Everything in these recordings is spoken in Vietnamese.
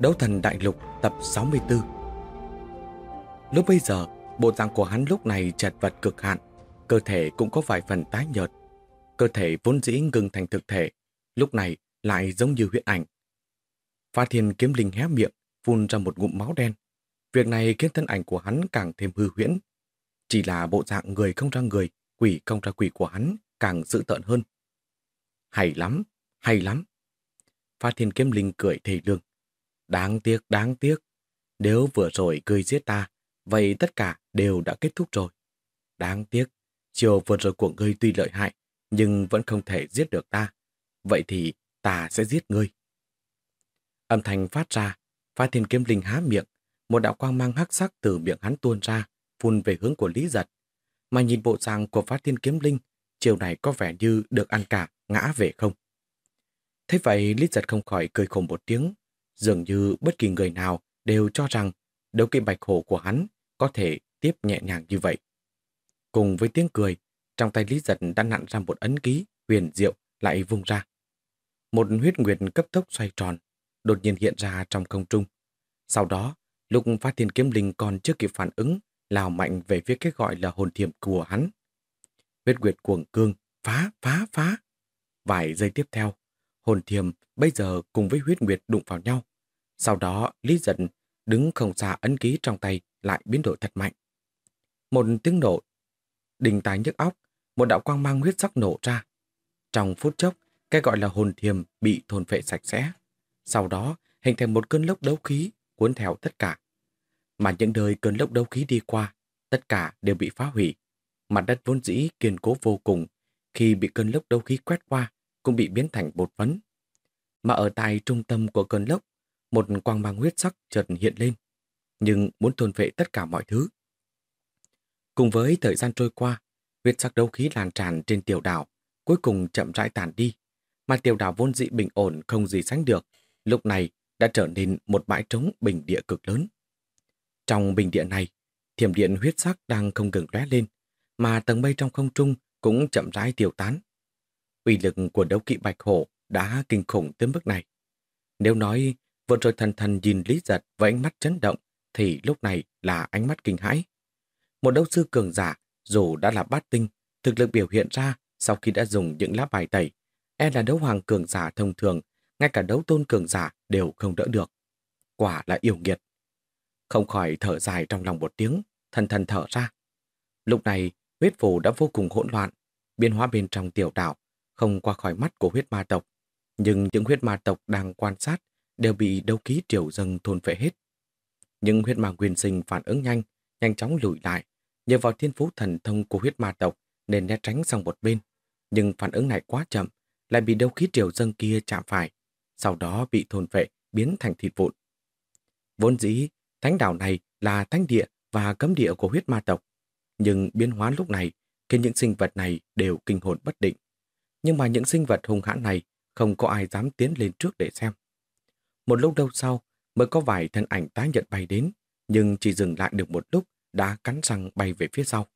Đấu thần đại lục tập 64 Lúc bây giờ, bộ dạng của hắn lúc này chật vật cực hạn, cơ thể cũng có vài phần tái nhợt. Cơ thể vốn dĩ ngừng thành thực thể, lúc này lại giống như huyết ảnh. Pha thiên kiếm linh hé miệng, phun ra một ngụm máu đen. Việc này khiến thân ảnh của hắn càng thêm hư huyễn. Chỉ là bộ dạng người không ra người, quỷ không ra quỷ của hắn càng dữ tợn hơn. Hay lắm, hay lắm. Pha thiên kiếm linh cười thề lương. Đáng tiếc, đáng tiếc. Nếu vừa rồi cười giết ta, vậy tất cả đều đã kết thúc rồi. Đáng tiếc, chiều vừa rồi của ngươi tuy lợi hại, nhưng vẫn không thể giết được ta. Vậy thì ta sẽ giết ngươi. Âm thanh phát ra, Phá Thiên Kiếm Linh há miệng, một đạo quang mang hắc sắc từ miệng hắn tuôn ra, phun về hướng của Lý Giật. Mà nhìn bộ dạng của Phá Thiên Kiếm Linh, chiều này có vẻ như được ăn cả, ngã về không. Thế vậy Lý Giật không khỏi cười khổ một tiếng, Dường như bất kỳ người nào đều cho rằng đấu kim bạch hổ của hắn có thể tiếp nhẹ nhàng như vậy. Cùng với tiếng cười, trong tay Lý Giật đã nặn ra một ấn ký huyền diệu lại vung ra. Một huyết nguyệt cấp tốc xoay tròn, đột nhiên hiện ra trong không trung. Sau đó, lúc phát thiên kiếm linh còn chưa kịp phản ứng, lao mạnh về phía cái gọi là hồn thiểm của hắn. Huyết nguyệt cuồng cương, phá, phá, phá. Vài giây tiếp theo, hồn thiềm bây giờ cùng với huyết nguyệt đụng vào nhau. Sau đó Lý Dân đứng không xa ấn ký trong tay lại biến đổi thật mạnh. Một tiếng nổ, đình tài nhức óc, một đạo quang mang huyết sắc nổ ra. Trong phút chốc, cái gọi là hồn thiềm bị thôn phệ sạch sẽ. Sau đó hình thành một cơn lốc đấu khí cuốn theo tất cả. Mà những đời cơn lốc đấu khí đi qua, tất cả đều bị phá hủy. Mặt đất vốn dĩ kiên cố vô cùng, khi bị cơn lốc đấu khí quét qua, cũng bị biến thành bột phấn. Mà ở tại trung tâm của cơn lốc, một quang mang huyết sắc chợt hiện lên, nhưng muốn thôn vệ tất cả mọi thứ. Cùng với thời gian trôi qua, huyết sắc đấu khí lan tràn trên tiểu đảo, cuối cùng chậm rãi tàn đi, mà tiểu đảo vốn dị bình ổn không gì sánh được, lúc này đã trở nên một bãi trống bình địa cực lớn. Trong bình địa này, thiểm điện huyết sắc đang không ngừng lóe lên, mà tầng mây trong không trung cũng chậm rãi tiêu tán uy lực của đấu kỵ bạch hổ đã kinh khủng tới mức này. Nếu nói vừa rồi thần thần nhìn Lý Giật với ánh mắt chấn động, thì lúc này là ánh mắt kinh hãi. Một đấu sư cường giả, dù đã là bát tinh, thực lực biểu hiện ra sau khi đã dùng những lá bài tẩy, e là đấu hoàng cường giả thông thường, ngay cả đấu tôn cường giả đều không đỡ được. Quả là yêu nghiệt. Không khỏi thở dài trong lòng một tiếng, thần thần thở ra. Lúc này, huyết phù đã vô cùng hỗn loạn, biến hóa bên trong tiểu đảo không qua khỏi mắt của huyết ma tộc. Nhưng những huyết ma tộc đang quan sát đều bị đấu khí triều dâng thôn phệ hết. Nhưng huyết ma nguyên sinh phản ứng nhanh, nhanh chóng lùi lại, nhờ vào thiên phú thần thông của huyết ma tộc nên né tránh sang một bên. Nhưng phản ứng này quá chậm, lại bị đấu khí triều dâng kia chạm phải, sau đó bị thôn phệ biến thành thịt vụn. Vốn dĩ, thánh đảo này là thánh địa và cấm địa của huyết ma tộc, nhưng biến hóa lúc này khiến những sinh vật này đều kinh hồn bất định nhưng mà những sinh vật hung hãn này không có ai dám tiến lên trước để xem. Một lúc lâu sau mới có vài thân ảnh tái nhận bay đến, nhưng chỉ dừng lại được một lúc đã cắn răng bay về phía sau.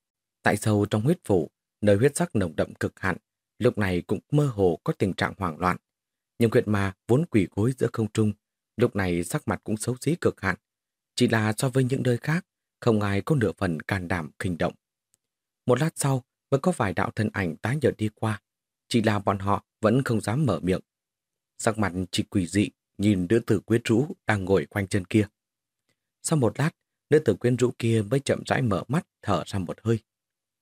Tại sâu trong huyết phủ, nơi huyết sắc nồng đậm cực hạn, lúc này cũng mơ hồ có tình trạng hoảng loạn. Nhưng huyệt ma vốn quỷ gối giữa không trung, lúc này sắc mặt cũng xấu xí cực hạn. Chỉ là so với những nơi khác, không ai có nửa phần can đảm kinh động. Một lát sau, mới có vài đạo thân ảnh tái nhợt đi qua, chỉ là bọn họ vẫn không dám mở miệng. Sắc mặt chỉ quỷ dị nhìn nữ tử quyến rũ đang ngồi quanh chân kia. Sau một lát, nữ tử quyến rũ kia mới chậm rãi mở mắt thở ra một hơi.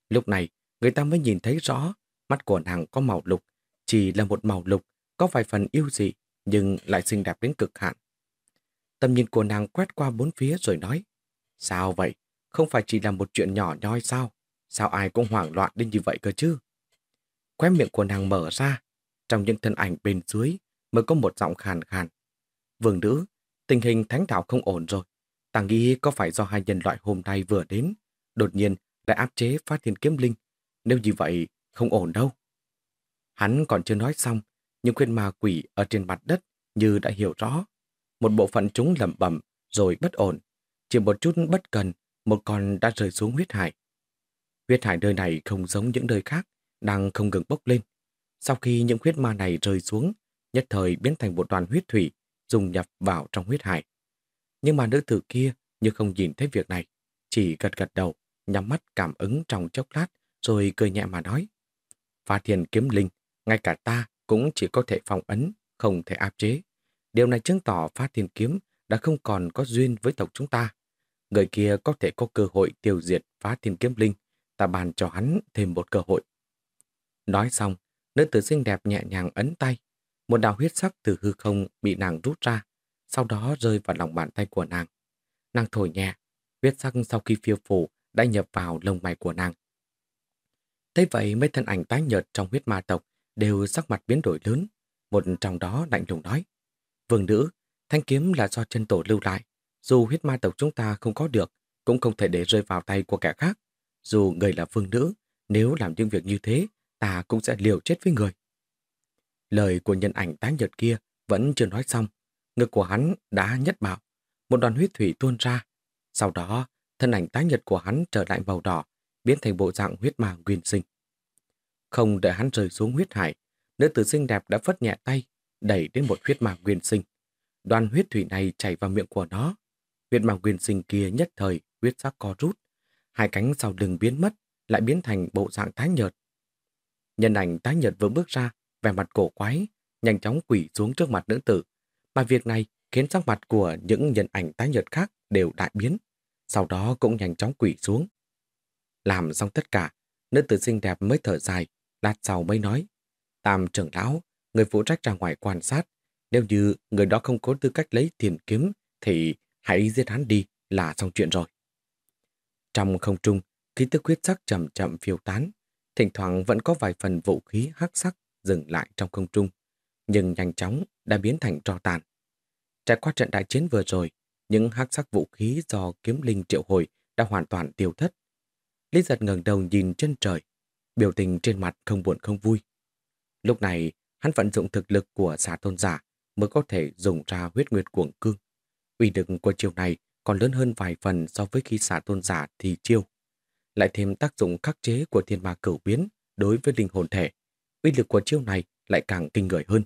Lúc này, người ta mới nhìn thấy rõ mắt của nàng có màu lục, chỉ là một màu lục, có vài phần yêu dị, nhưng lại xinh đẹp đến cực hạn. Tầm nhìn của nàng quét qua bốn phía rồi nói, sao vậy? Không phải chỉ là một chuyện nhỏ nhoi sao? Sao ai cũng hoảng loạn đến như vậy cơ chứ? Khóe miệng của nàng mở ra, trong những thân ảnh bên dưới mới có một giọng khàn khàn. Vương nữ, tình hình thánh đạo không ổn rồi. Ta nghĩ có phải do hai nhân loại hôm nay vừa đến, đột nhiên lại áp chế phát thiên kiếm linh. Nếu như vậy, không ổn đâu. Hắn còn chưa nói xong, nhưng khuyên ma quỷ ở trên mặt đất như đã hiểu rõ. Một bộ phận chúng lẩm bẩm rồi bất ổn. Chỉ một chút bất cần, một con đã rơi xuống huyết hải. Huyết hải nơi này không giống những nơi khác, đang không ngừng bốc lên. Sau khi những huyết ma này rơi xuống, nhất thời biến thành một đoàn huyết thủy, dùng nhập vào trong huyết hải. Nhưng mà nữ tử kia như không nhìn thấy việc này, chỉ gật gật đầu, nhắm mắt cảm ứng trong chốc lát, rồi cười nhẹ mà nói. Phá thiền kiếm linh, ngay cả ta cũng chỉ có thể phòng ấn, không thể áp chế. Điều này chứng tỏ phá thiên kiếm đã không còn có duyên với tộc chúng ta. Người kia có thể có cơ hội tiêu diệt phá thiên kiếm linh, ta bàn cho hắn thêm một cơ hội. Nói xong, nữ tử xinh đẹp nhẹ nhàng ấn tay. Một đạo huyết sắc từ hư không bị nàng rút ra, sau đó rơi vào lòng bàn tay của nàng. Nàng thổi nhẹ, huyết sắc sau khi phiêu phủ đã nhập vào lông mày của nàng. Thế vậy mấy thân ảnh tái nhợt trong huyết ma tộc đều sắc mặt biến đổi lớn. Một trong đó lạnh lùng nói. Vương nữ, thanh kiếm là do chân tổ lưu lại. Dù huyết ma tộc chúng ta không có được, cũng không thể để rơi vào tay của kẻ khác. Dù người là vương nữ, nếu làm những việc như thế, ta cũng sẽ liều chết với người. Lời của nhân ảnh tái nhợt kia vẫn chưa nói xong. Ngực của hắn đã nhất bạo. Một đoàn huyết thủy tuôn ra. Sau đó, thân ảnh tái nhật của hắn trở lại màu đỏ, biến thành bộ dạng huyết ma nguyên sinh. Không đợi hắn rơi xuống huyết hải, nữ tử xinh đẹp đã phất nhẹ tay, đẩy đến một huyết ma nguyên sinh. Đoàn huyết thủy này chảy vào miệng của nó. Huyết ma nguyên sinh kia nhất thời huyết sắc co rút. Hai cánh sau lưng biến mất, lại biến thành bộ dạng tái nhợt. Nhân ảnh tái nhợt vừa bước ra, vẻ mặt cổ quái, nhanh chóng quỷ xuống trước mặt nữ tử. Mà việc này khiến sắc mặt của những nhân ảnh tái nhợt khác đều đại biến, sau đó cũng nhanh chóng quỷ xuống. Làm xong tất cả, nữ tử xinh đẹp mới thở dài, lát sau mới nói. Tam trưởng lão, người phụ trách ra ngoài quan sát, nếu như người đó không có tư cách lấy tiền kiếm, thì hãy giết hắn đi là xong chuyện rồi. Trong không trung, khí tức huyết sắc chậm chậm phiêu tán, thỉnh thoảng vẫn có vài phần vũ khí hắc sắc dừng lại trong không trung, nhưng nhanh chóng đã biến thành tro tàn. Trải qua trận đại chiến vừa rồi, những hắc sắc vũ khí do kiếm linh triệu hồi đã hoàn toàn tiêu thất. Lý giật ngẩng đầu nhìn chân trời, biểu tình trên mặt không buồn không vui. Lúc này, hắn vận dụng thực lực của xà tôn giả mới có thể dùng ra huyết nguyệt cuồng cương. Uy lực của chiêu này còn lớn hơn vài phần so với khi xà tôn giả thì chiêu. Lại thêm tác dụng khắc chế của thiên ma cửu biến đối với linh hồn thể. Uy lực của chiêu này lại càng kinh người hơn.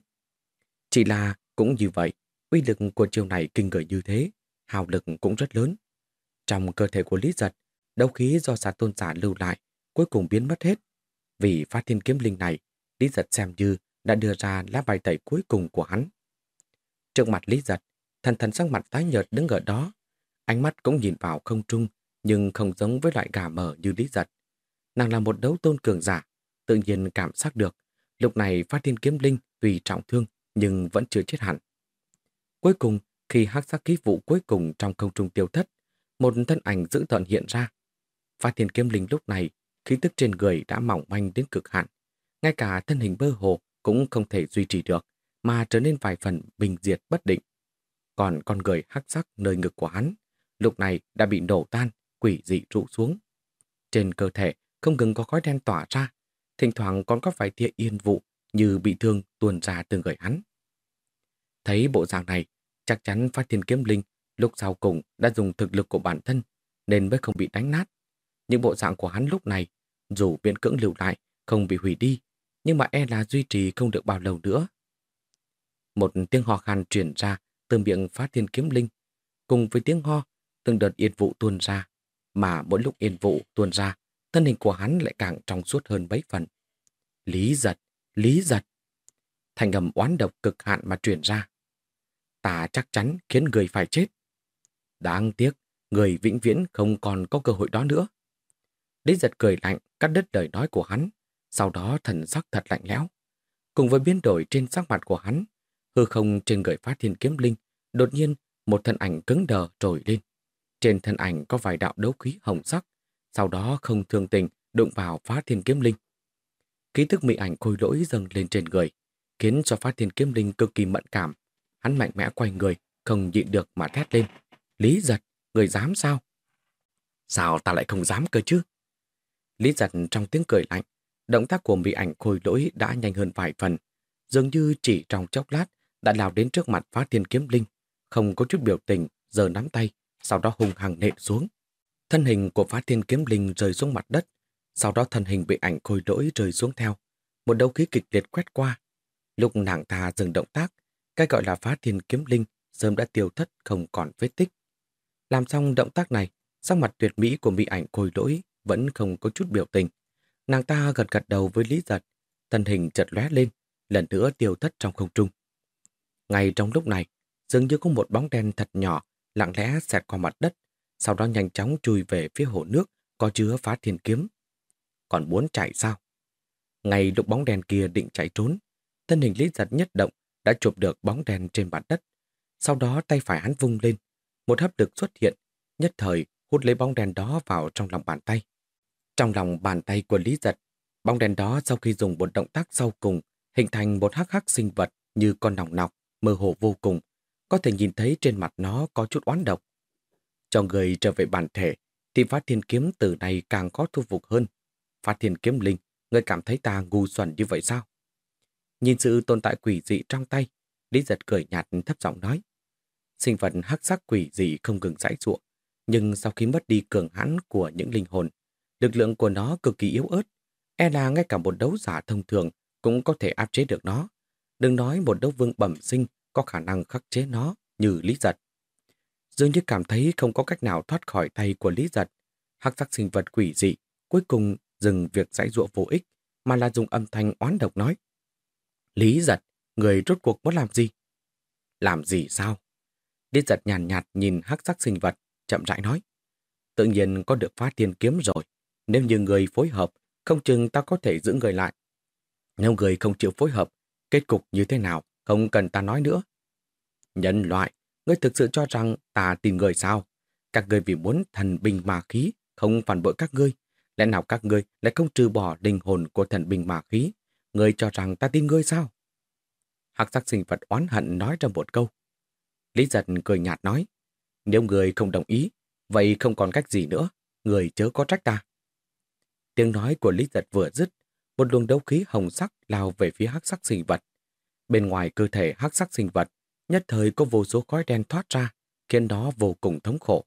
Chỉ là cũng như vậy, uy lực của chiêu này kinh người như thế, hào lực cũng rất lớn. Trong cơ thể của Lý Giật, đấu khí do xà tôn giả lưu lại cuối cùng biến mất hết. Vì phát thiên kiếm linh này, Lý Giật xem như đã đưa ra lá bài tẩy cuối cùng của hắn. Trước mặt Lý Giật, thần thần sắc mặt tái nhợt đứng ở đó. Ánh mắt cũng nhìn vào không trung, nhưng không giống với loại gà mở như Lý Giật. Nàng là một đấu tôn cường giả, tự nhiên cảm giác được. Lúc này phát thiên kiếm linh vì trọng thương nhưng vẫn chưa chết hẳn. Cuối cùng, khi hắc sắc ký vụ cuối cùng trong không trung tiêu thất, một thân ảnh dữ tợn hiện ra. Phát thiên kiếm linh lúc này, khí tức trên người đã mỏng manh đến cực hạn. Ngay cả thân hình bơ hồ cũng không thể duy trì được, mà trở nên vài phần bình diệt bất định. Còn con người hắc sắc nơi ngực của hắn, lúc này đã bị nổ tan, quỷ dị trụ xuống. Trên cơ thể không ngừng có khói đen tỏa ra, thỉnh thoảng còn có vài tia yên vụ như bị thương tuôn ra từ người hắn. Thấy bộ dạng này, chắc chắn phát thiên kiếm linh lúc sau cùng đã dùng thực lực của bản thân nên mới không bị đánh nát. Những bộ dạng của hắn lúc này, dù biện cưỡng lưu lại, không bị hủy đi, nhưng mà e là duy trì không được bao lâu nữa. Một tiếng ho khan truyền ra từ miệng phát thiên kiếm linh, cùng với tiếng ho, từng đợt yên vụ tuôn ra, mà mỗi lúc yên vụ tuôn ra, thân hình của hắn lại càng trong suốt hơn mấy phần. Lý giật, lý giật. Thành ngầm oán độc cực hạn mà truyền ra. Ta chắc chắn khiến người phải chết. Đáng tiếc, người vĩnh viễn không còn có cơ hội đó nữa. Lý giật cười lạnh, cắt đứt lời nói của hắn, sau đó thần sắc thật lạnh lẽo. Cùng với biến đổi trên sắc mặt của hắn, hư không trên người phát thiên kiếm linh, đột nhiên một thân ảnh cứng đờ trồi lên. Trên thân ảnh có vài đạo đấu khí hồng sắc, sau đó không thương tình đụng vào phá thiên kiếm linh. Ký thức mị ảnh khôi lỗi dâng lên trên người, khiến cho phá thiên kiếm linh cực kỳ mẫn cảm. Hắn mạnh mẽ quay người, không nhịn được mà thét lên. Lý giật, người dám sao? Sao ta lại không dám cơ chứ? Lý giật trong tiếng cười lạnh, động tác của mị ảnh khôi lỗi đã nhanh hơn vài phần, dường như chỉ trong chốc lát đã lao đến trước mặt phá thiên kiếm linh, không có chút biểu tình, giờ nắm tay, sau đó hung hăng nện xuống. Thân hình của phá thiên kiếm linh rơi xuống mặt đất, sau đó thân hình bị ảnh khôi lỗi rơi xuống theo. Một đấu khí kịch liệt quét qua. Lúc nàng ta dừng động tác, cái gọi là phá thiên kiếm linh sớm đã tiêu thất không còn vết tích. Làm xong động tác này, sắc mặt tuyệt mỹ của mỹ ảnh khôi lỗi vẫn không có chút biểu tình. Nàng ta gật gật đầu với Lý Giật, thân hình chợt lóe lên, lần nữa tiêu thất trong không trung. Ngay trong lúc này, dường như có một bóng đen thật nhỏ lặng lẽ xẹt qua mặt đất, sau đó nhanh chóng chui về phía hồ nước có chứa phá thiên kiếm. Còn muốn chạy sao? Ngay lúc bóng đèn kia định chạy trốn, thân hình Lý Giật nhất động đã chụp được bóng đèn trên mặt đất. Sau đó tay phải hắn vung lên, một hấp lực xuất hiện, nhất thời hút lấy bóng đèn đó vào trong lòng bàn tay. Trong lòng bàn tay của Lý Giật, bóng đèn đó sau khi dùng một động tác sau cùng, hình thành một hắc hắc sinh vật như con nòng nọc, mơ hồ vô cùng, có thể nhìn thấy trên mặt nó có chút oán độc. Cho người trở về bản thể, thì phát thiên kiếm từ này càng có thu phục hơn. Phát thiên kiếm linh, người cảm thấy ta ngu xuẩn như vậy sao? Nhìn sự tồn tại quỷ dị trong tay, Lý giật cười nhạt thấp giọng nói. Sinh vật hắc sắc quỷ dị không ngừng giải ruộng, nhưng sau khi mất đi cường hãn của những linh hồn, lực lượng của nó cực kỳ yếu ớt. E là ngay cả một đấu giả thông thường cũng có thể áp chế được nó. Đừng nói một đấu vương bẩm sinh có khả năng khắc chế nó như Lý Giật. Dường như cảm thấy không có cách nào thoát khỏi tay của Lý Giật. Hắc sắc sinh vật quỷ dị cuối cùng dừng việc giải dụa vô ích mà là dùng âm thanh oán độc nói. Lý Giật, người rốt cuộc muốn làm gì? Làm gì sao? Lý Giật nhàn nhạt, nhạt nhìn hắc sắc sinh vật, chậm rãi nói. Tự nhiên có được phá thiên kiếm rồi. Nếu như người phối hợp, không chừng ta có thể giữ người lại. Nếu người không chịu phối hợp, kết cục như thế nào không cần ta nói nữa. Nhân loại, ngươi thực sự cho rằng ta tin người sao? Các ngươi vì muốn thần binh mà khí, không phản bội các ngươi. Lẽ nào các ngươi lại không trừ bỏ linh hồn của thần binh mà khí? Ngươi cho rằng ta tin ngươi sao? Hắc sắc sinh vật oán hận nói ra một câu. Lý giật cười nhạt nói, nếu người không đồng ý, vậy không còn cách gì nữa, người chớ có trách ta. Tiếng nói của Lý giật vừa dứt, một luồng đấu khí hồng sắc lao về phía hắc sắc sinh vật. Bên ngoài cơ thể hắc sắc sinh vật, nhất thời có vô số khói đen thoát ra, khiến nó vô cùng thống khổ.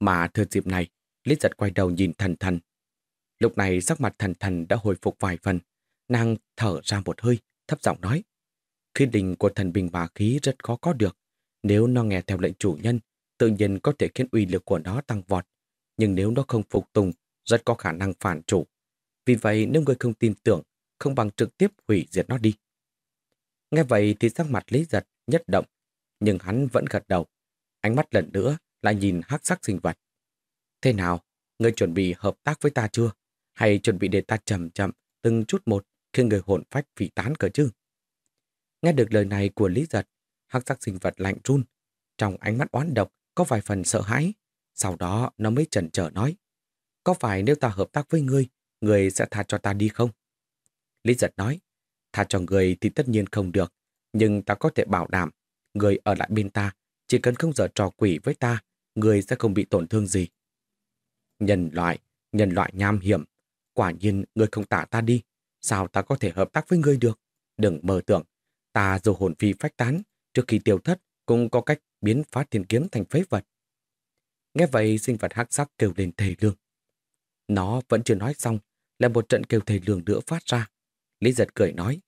Mà thừa dịp này, Lý giật quay đầu nhìn thần thần. Lúc này sắc mặt thần thần đã hồi phục vài phần, nàng thở ra một hơi, thấp giọng nói. Khi đình của thần bình bà khí rất khó có được, nếu nó nghe theo lệnh chủ nhân, tự nhiên có thể khiến uy lực của nó tăng vọt. Nhưng nếu nó không phục tùng, rất có khả năng phản chủ. Vì vậy nếu người không tin tưởng, không bằng trực tiếp hủy diệt nó đi. Nghe vậy thì sắc mặt Lý Giật nhất động, nhưng hắn vẫn gật đầu. Ánh mắt lần nữa lại nhìn hắc sắc sinh vật. Thế nào, ngươi chuẩn bị hợp tác với ta chưa? Hay chuẩn bị để ta chậm chậm, từng chút một khi người hồn phách phỉ tán cờ chứ? Nghe được lời này của Lý Giật, hắc sắc sinh vật lạnh run. Trong ánh mắt oán độc có vài phần sợ hãi. Sau đó nó mới chần chờ nói. Có phải nếu ta hợp tác với ngươi, ngươi sẽ tha cho ta đi không? Lý Giật nói. Tha cho người thì tất nhiên không được, nhưng ta có thể bảo đảm, người ở lại bên ta, chỉ cần không dở trò quỷ với ta, người sẽ không bị tổn thương gì. Nhân loại, nhân loại nham hiểm, quả nhiên người không tả ta đi, sao ta có thể hợp tác với ngươi được? Đừng mơ tưởng, ta dù hồn phi phách tán, trước khi tiêu thất cũng có cách biến phát thiên kiếm thành phế vật. Nghe vậy sinh vật hắc sắc kêu lên thề lương. Nó vẫn chưa nói xong, là một trận kêu thề lương nữa phát ra. Lý giật cười nói,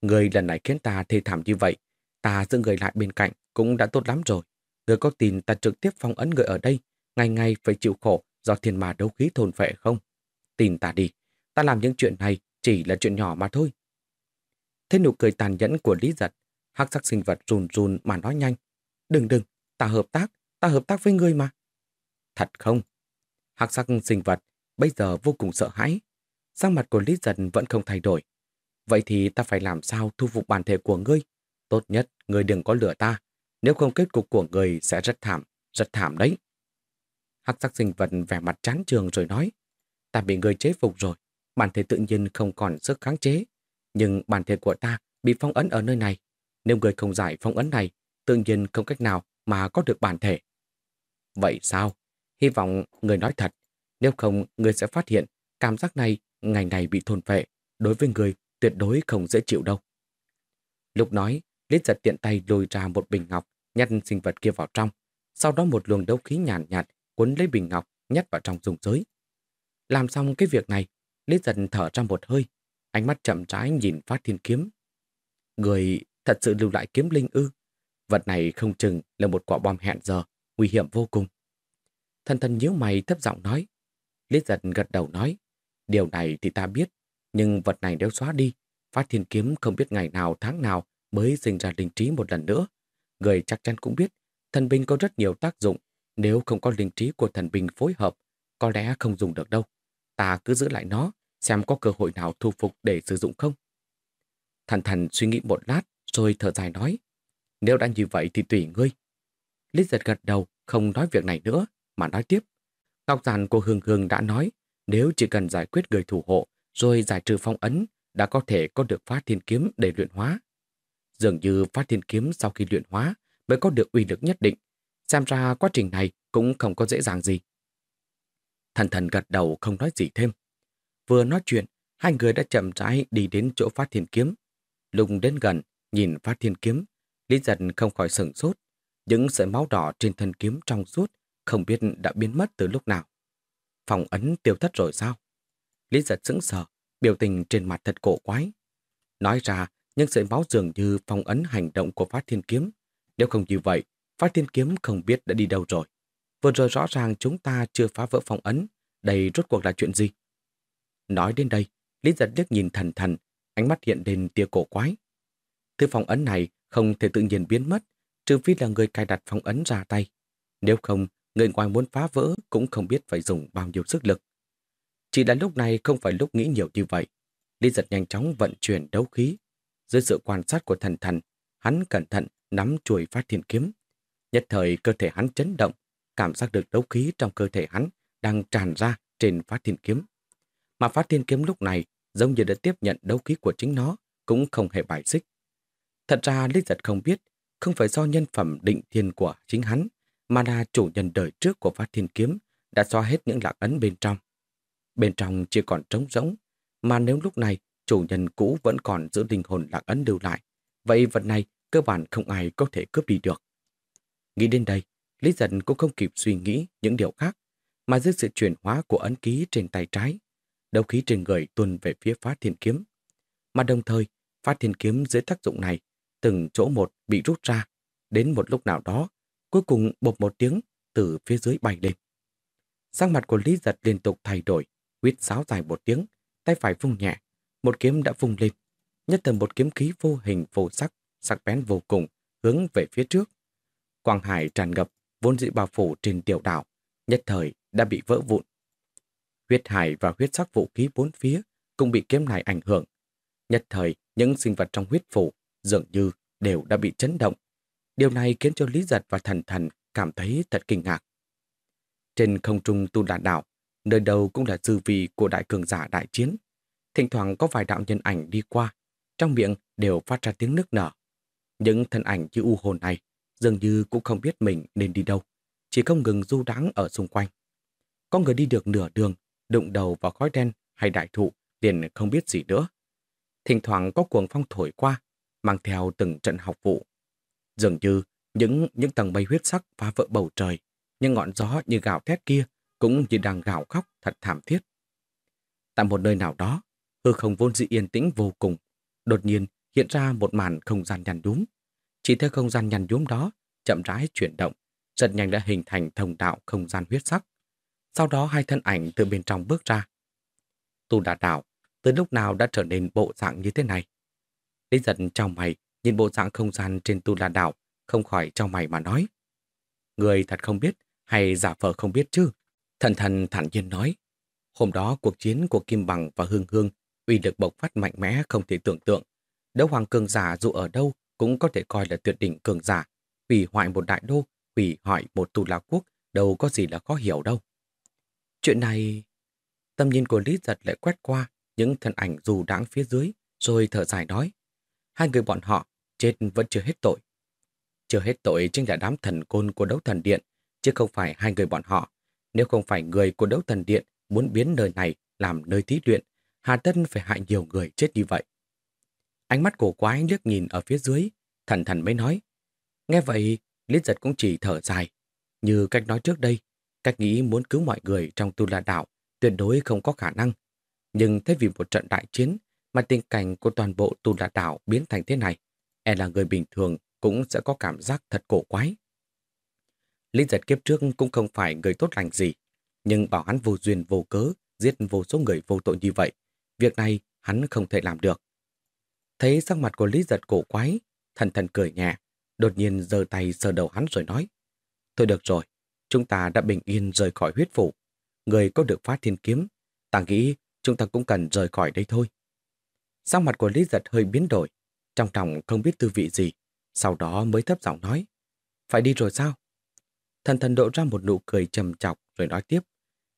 người lần này khiến ta thê thảm như vậy, ta giữ người lại bên cạnh cũng đã tốt lắm rồi. Người có tin ta trực tiếp phong ấn người ở đây, ngày ngày phải chịu khổ do thiên mà đấu khí thôn phệ không? Tin ta đi, ta làm những chuyện này chỉ là chuyện nhỏ mà thôi. Thế nụ cười tàn nhẫn của Lý Giật, hắc sắc sinh vật run run mà nói nhanh. Đừng đừng, ta hợp tác, ta hợp tác với ngươi mà. Thật không? Hắc sắc sinh vật bây giờ vô cùng sợ hãi. Sang mặt của Lý Giật vẫn không thay đổi. Vậy thì ta phải làm sao thu phục bản thể của ngươi? Tốt nhất, ngươi đừng có lừa ta. Nếu không kết cục của ngươi sẽ rất thảm, rất thảm đấy. Hắc sắc sinh vật vẻ mặt chán trường rồi nói. ta bị người chế phục rồi. Bản thể tự nhiên không còn sức kháng chế. Nhưng bản thể của ta bị phong ấn ở nơi này. Nếu người không giải phong ấn này, tự nhiên không cách nào mà có được bản thể. Vậy sao? Hy vọng người nói thật. Nếu không, người sẽ phát hiện cảm giác này ngày này bị thôn vệ. Đối với người, tuyệt đối không dễ chịu đâu. Lúc nói, Lít giật tiện tay lôi ra một bình ngọc, nhét sinh vật kia vào trong. Sau đó một luồng đấu khí nhàn nhạt, nhạt cuốn lấy bình ngọc, nhét vào trong dùng giới. Làm xong cái việc này, Lít giật thở ra một hơi, ánh mắt chậm rãi nhìn phát thiên kiếm. Người thật sự lưu lại kiếm linh ư. Vật này không chừng là một quả bom hẹn giờ, nguy hiểm vô cùng. Thần thần nhíu mày thấp giọng nói. Lít giật gật đầu nói, điều này thì ta biết, nhưng vật này nếu xóa đi, phát thiên kiếm không biết ngày nào tháng nào mới sinh ra linh trí một lần nữa. Người chắc chắn cũng biết, thần binh có rất nhiều tác dụng, nếu không có linh trí của thần binh phối hợp, có lẽ không dùng được đâu. Ta cứ giữ lại nó, xem có cơ hội nào thu phục để sử dụng không. Thần thần suy nghĩ một lát, rồi thở dài nói, nếu đã như vậy thì tùy ngươi. Lít giật gật đầu, không nói việc này nữa, mà nói tiếp. Ngọc giản của Hương Hương đã nói, nếu chỉ cần giải quyết người thủ hộ, rồi giải trừ phong ấn, đã có thể có được phát thiên kiếm để luyện hóa. Dường như phát thiên kiếm sau khi luyện hóa mới có được uy lực nhất định. Xem ra quá trình này cũng không có dễ dàng gì. Thần thần gật đầu không nói gì thêm. Vừa nói chuyện, hai người đã chậm rãi đi đến chỗ phát thiên kiếm. Lùng đến gần, nhìn phát thiên kiếm, Lý giật không khỏi sửng sốt. Những sợi máu đỏ trên thân kiếm trong suốt, không biết đã biến mất từ lúc nào. Phòng ấn tiêu thất rồi sao? Lý giật sững sờ, biểu tình trên mặt thật cổ quái. Nói ra, những sợi máu dường như phong ấn hành động của Phát Thiên Kiếm. Nếu không như vậy, Phát Thiên Kiếm không biết đã đi đâu rồi. Vừa rồi rõ ràng chúng ta chưa phá vỡ phong ấn. Đây rốt cuộc là chuyện gì? Nói đến đây, Lý giật liếc nhìn thần thần, ánh mắt hiện lên tia cổ quái. Thứ phong ấn này không thể tự nhiên biến mất, trừ phi là người cài đặt phong ấn ra tay. Nếu không, người ngoài muốn phá vỡ cũng không biết phải dùng bao nhiêu sức lực. Chỉ là lúc này không phải lúc nghĩ nhiều như vậy. Lý giật nhanh chóng vận chuyển đấu khí. Dưới sự quan sát của thần thần, hắn cẩn thận nắm chuôi phát thiên kiếm. Nhất thời cơ thể hắn chấn động, cảm giác được đấu khí trong cơ thể hắn đang tràn ra trên phát thiên kiếm. Mà phát thiên kiếm lúc này giống như đã tiếp nhận đấu khí của chính nó, cũng không hề bài xích. Thật ra Lý Giật không biết, không phải do nhân phẩm định thiên của chính hắn, mà là chủ nhân đời trước của phát thiên kiếm đã xóa hết những lạc ấn bên trong. Bên trong chỉ còn trống rỗng, mà nếu lúc này chủ nhân cũ vẫn còn giữ linh hồn lạc ấn lưu lại, vậy vật này cơ bản không ai có thể cướp đi được. Nghĩ đến đây, Lý Dân cũng không kịp suy nghĩ những điều khác, mà dưới sự chuyển hóa của ấn ký trên tay trái, đấu khí trên người tuôn về phía phát thiên kiếm. Mà đồng thời, phát thiên kiếm dưới tác dụng này, từng chỗ một bị rút ra, đến một lúc nào đó, cuối cùng bột một tiếng từ phía dưới bay lên. Sang mặt của Lý Giật liên tục thay đổi, Huyết sáo dài một tiếng, tay phải vung nhẹ, một kiếm đã vung lên. Nhất thời một kiếm khí vô hình vô sắc, sắc bén vô cùng, hướng về phía trước. Quang hải tràn ngập, vốn dĩ bao phủ trên tiểu đảo, nhất thời đã bị vỡ vụn. Huyết hải và huyết sắc vũ khí bốn phía cũng bị kiếm này ảnh hưởng. Nhất thời, những sinh vật trong huyết phủ dường như đều đã bị chấn động. Điều này khiến cho Lý Giật và Thần Thần cảm thấy thật kinh ngạc. Trên không trung tu đà đảo, nơi đầu cũng là dư vị của đại cường giả đại chiến. Thỉnh thoảng có vài đạo nhân ảnh đi qua, trong miệng đều phát ra tiếng nức nở. Những thân ảnh như u hồn này dường như cũng không biết mình nên đi đâu, chỉ không ngừng du đáng ở xung quanh. Có người đi được nửa đường, đụng đầu vào khói đen hay đại thụ, liền không biết gì nữa. Thỉnh thoảng có cuồng phong thổi qua, mang theo từng trận học vụ. Dường như những những tầng mây huyết sắc phá vỡ bầu trời, những ngọn gió như gạo thét kia cũng như đang gào khóc thật thảm thiết. Tại một nơi nào đó, hư không vốn dị yên tĩnh vô cùng, đột nhiên hiện ra một màn không gian nhăn nhúm. Chỉ theo không gian nhăn nhúm đó, chậm rãi chuyển động, rất nhanh đã hình thành thông đạo không gian huyết sắc. Sau đó hai thân ảnh từ bên trong bước ra. Tu đà đảo, từ lúc nào đã trở nên bộ dạng như thế này? Lý giật trong mày, nhìn bộ dạng không gian trên tu la đảo, không khỏi trong mày mà nói. Người thật không biết, hay giả vờ không biết chứ? Thần thần thản nhiên nói, hôm đó cuộc chiến của Kim Bằng và Hương Hương uy lực bộc phát mạnh mẽ không thể tưởng tượng. Đấu hoàng cường giả dù ở đâu cũng có thể coi là tuyệt đỉnh cường giả. Hủy hoại một đại đô, hủy hoại một tù la quốc, đâu có gì là khó hiểu đâu. Chuyện này... tâm nhìn của Lý Giật lại quét qua những thân ảnh dù đáng phía dưới, rồi thở dài nói. Hai người bọn họ chết vẫn chưa hết tội. Chưa hết tội chính là đám thần côn của đấu thần điện, chứ không phải hai người bọn họ. Nếu không phải người của đấu thần điện muốn biến nơi này làm nơi thí luyện, Hà Tân phải hại nhiều người chết như vậy. Ánh mắt cổ quái liếc nhìn ở phía dưới, thần thần mới nói. Nghe vậy, Liên Giật cũng chỉ thở dài. Như cách nói trước đây, cách nghĩ muốn cứu mọi người trong tu la đạo tuyệt đối không có khả năng. Nhưng thay vì một trận đại chiến mà tình cảnh của toàn bộ tu la đạo biến thành thế này, e là người bình thường cũng sẽ có cảm giác thật cổ quái. Lý giật kiếp trước cũng không phải người tốt lành gì, nhưng bảo hắn vô duyên vô cớ, giết vô số người vô tội như vậy, việc này hắn không thể làm được. Thấy sắc mặt của Lý giật cổ quái, thần thần cười nhẹ, đột nhiên giơ tay sờ đầu hắn rồi nói, Thôi được rồi, chúng ta đã bình yên rời khỏi huyết phủ. Người có được phát thiên kiếm, ta nghĩ chúng ta cũng cần rời khỏi đây thôi. Sắc mặt của Lý giật hơi biến đổi, trong lòng không biết tư vị gì, sau đó mới thấp giọng nói, phải đi rồi sao? Thần thần độ ra một nụ cười trầm chọc rồi nói tiếp,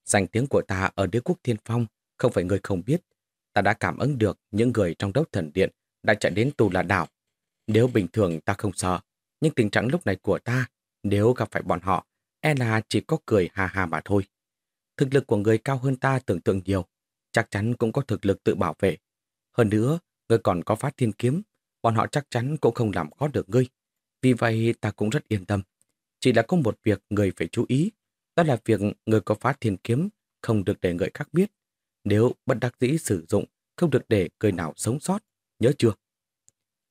danh tiếng của ta ở đế quốc thiên phong không phải người không biết. Ta đã cảm ứng được những người trong đốc thần điện đã chạy đến tù là đảo. Nếu bình thường ta không sợ, nhưng tình trạng lúc này của ta, nếu gặp phải bọn họ, e là chỉ có cười hà hà mà thôi. Thực lực của người cao hơn ta tưởng tượng nhiều, chắc chắn cũng có thực lực tự bảo vệ. Hơn nữa, người còn có phát thiên kiếm, bọn họ chắc chắn cũng không làm khó được ngươi. Vì vậy ta cũng rất yên tâm. Chỉ là có một việc người phải chú ý, đó là việc người có phát thiên kiếm không được để người khác biết. Nếu bất đắc dĩ sử dụng, không được để người nào sống sót, nhớ chưa?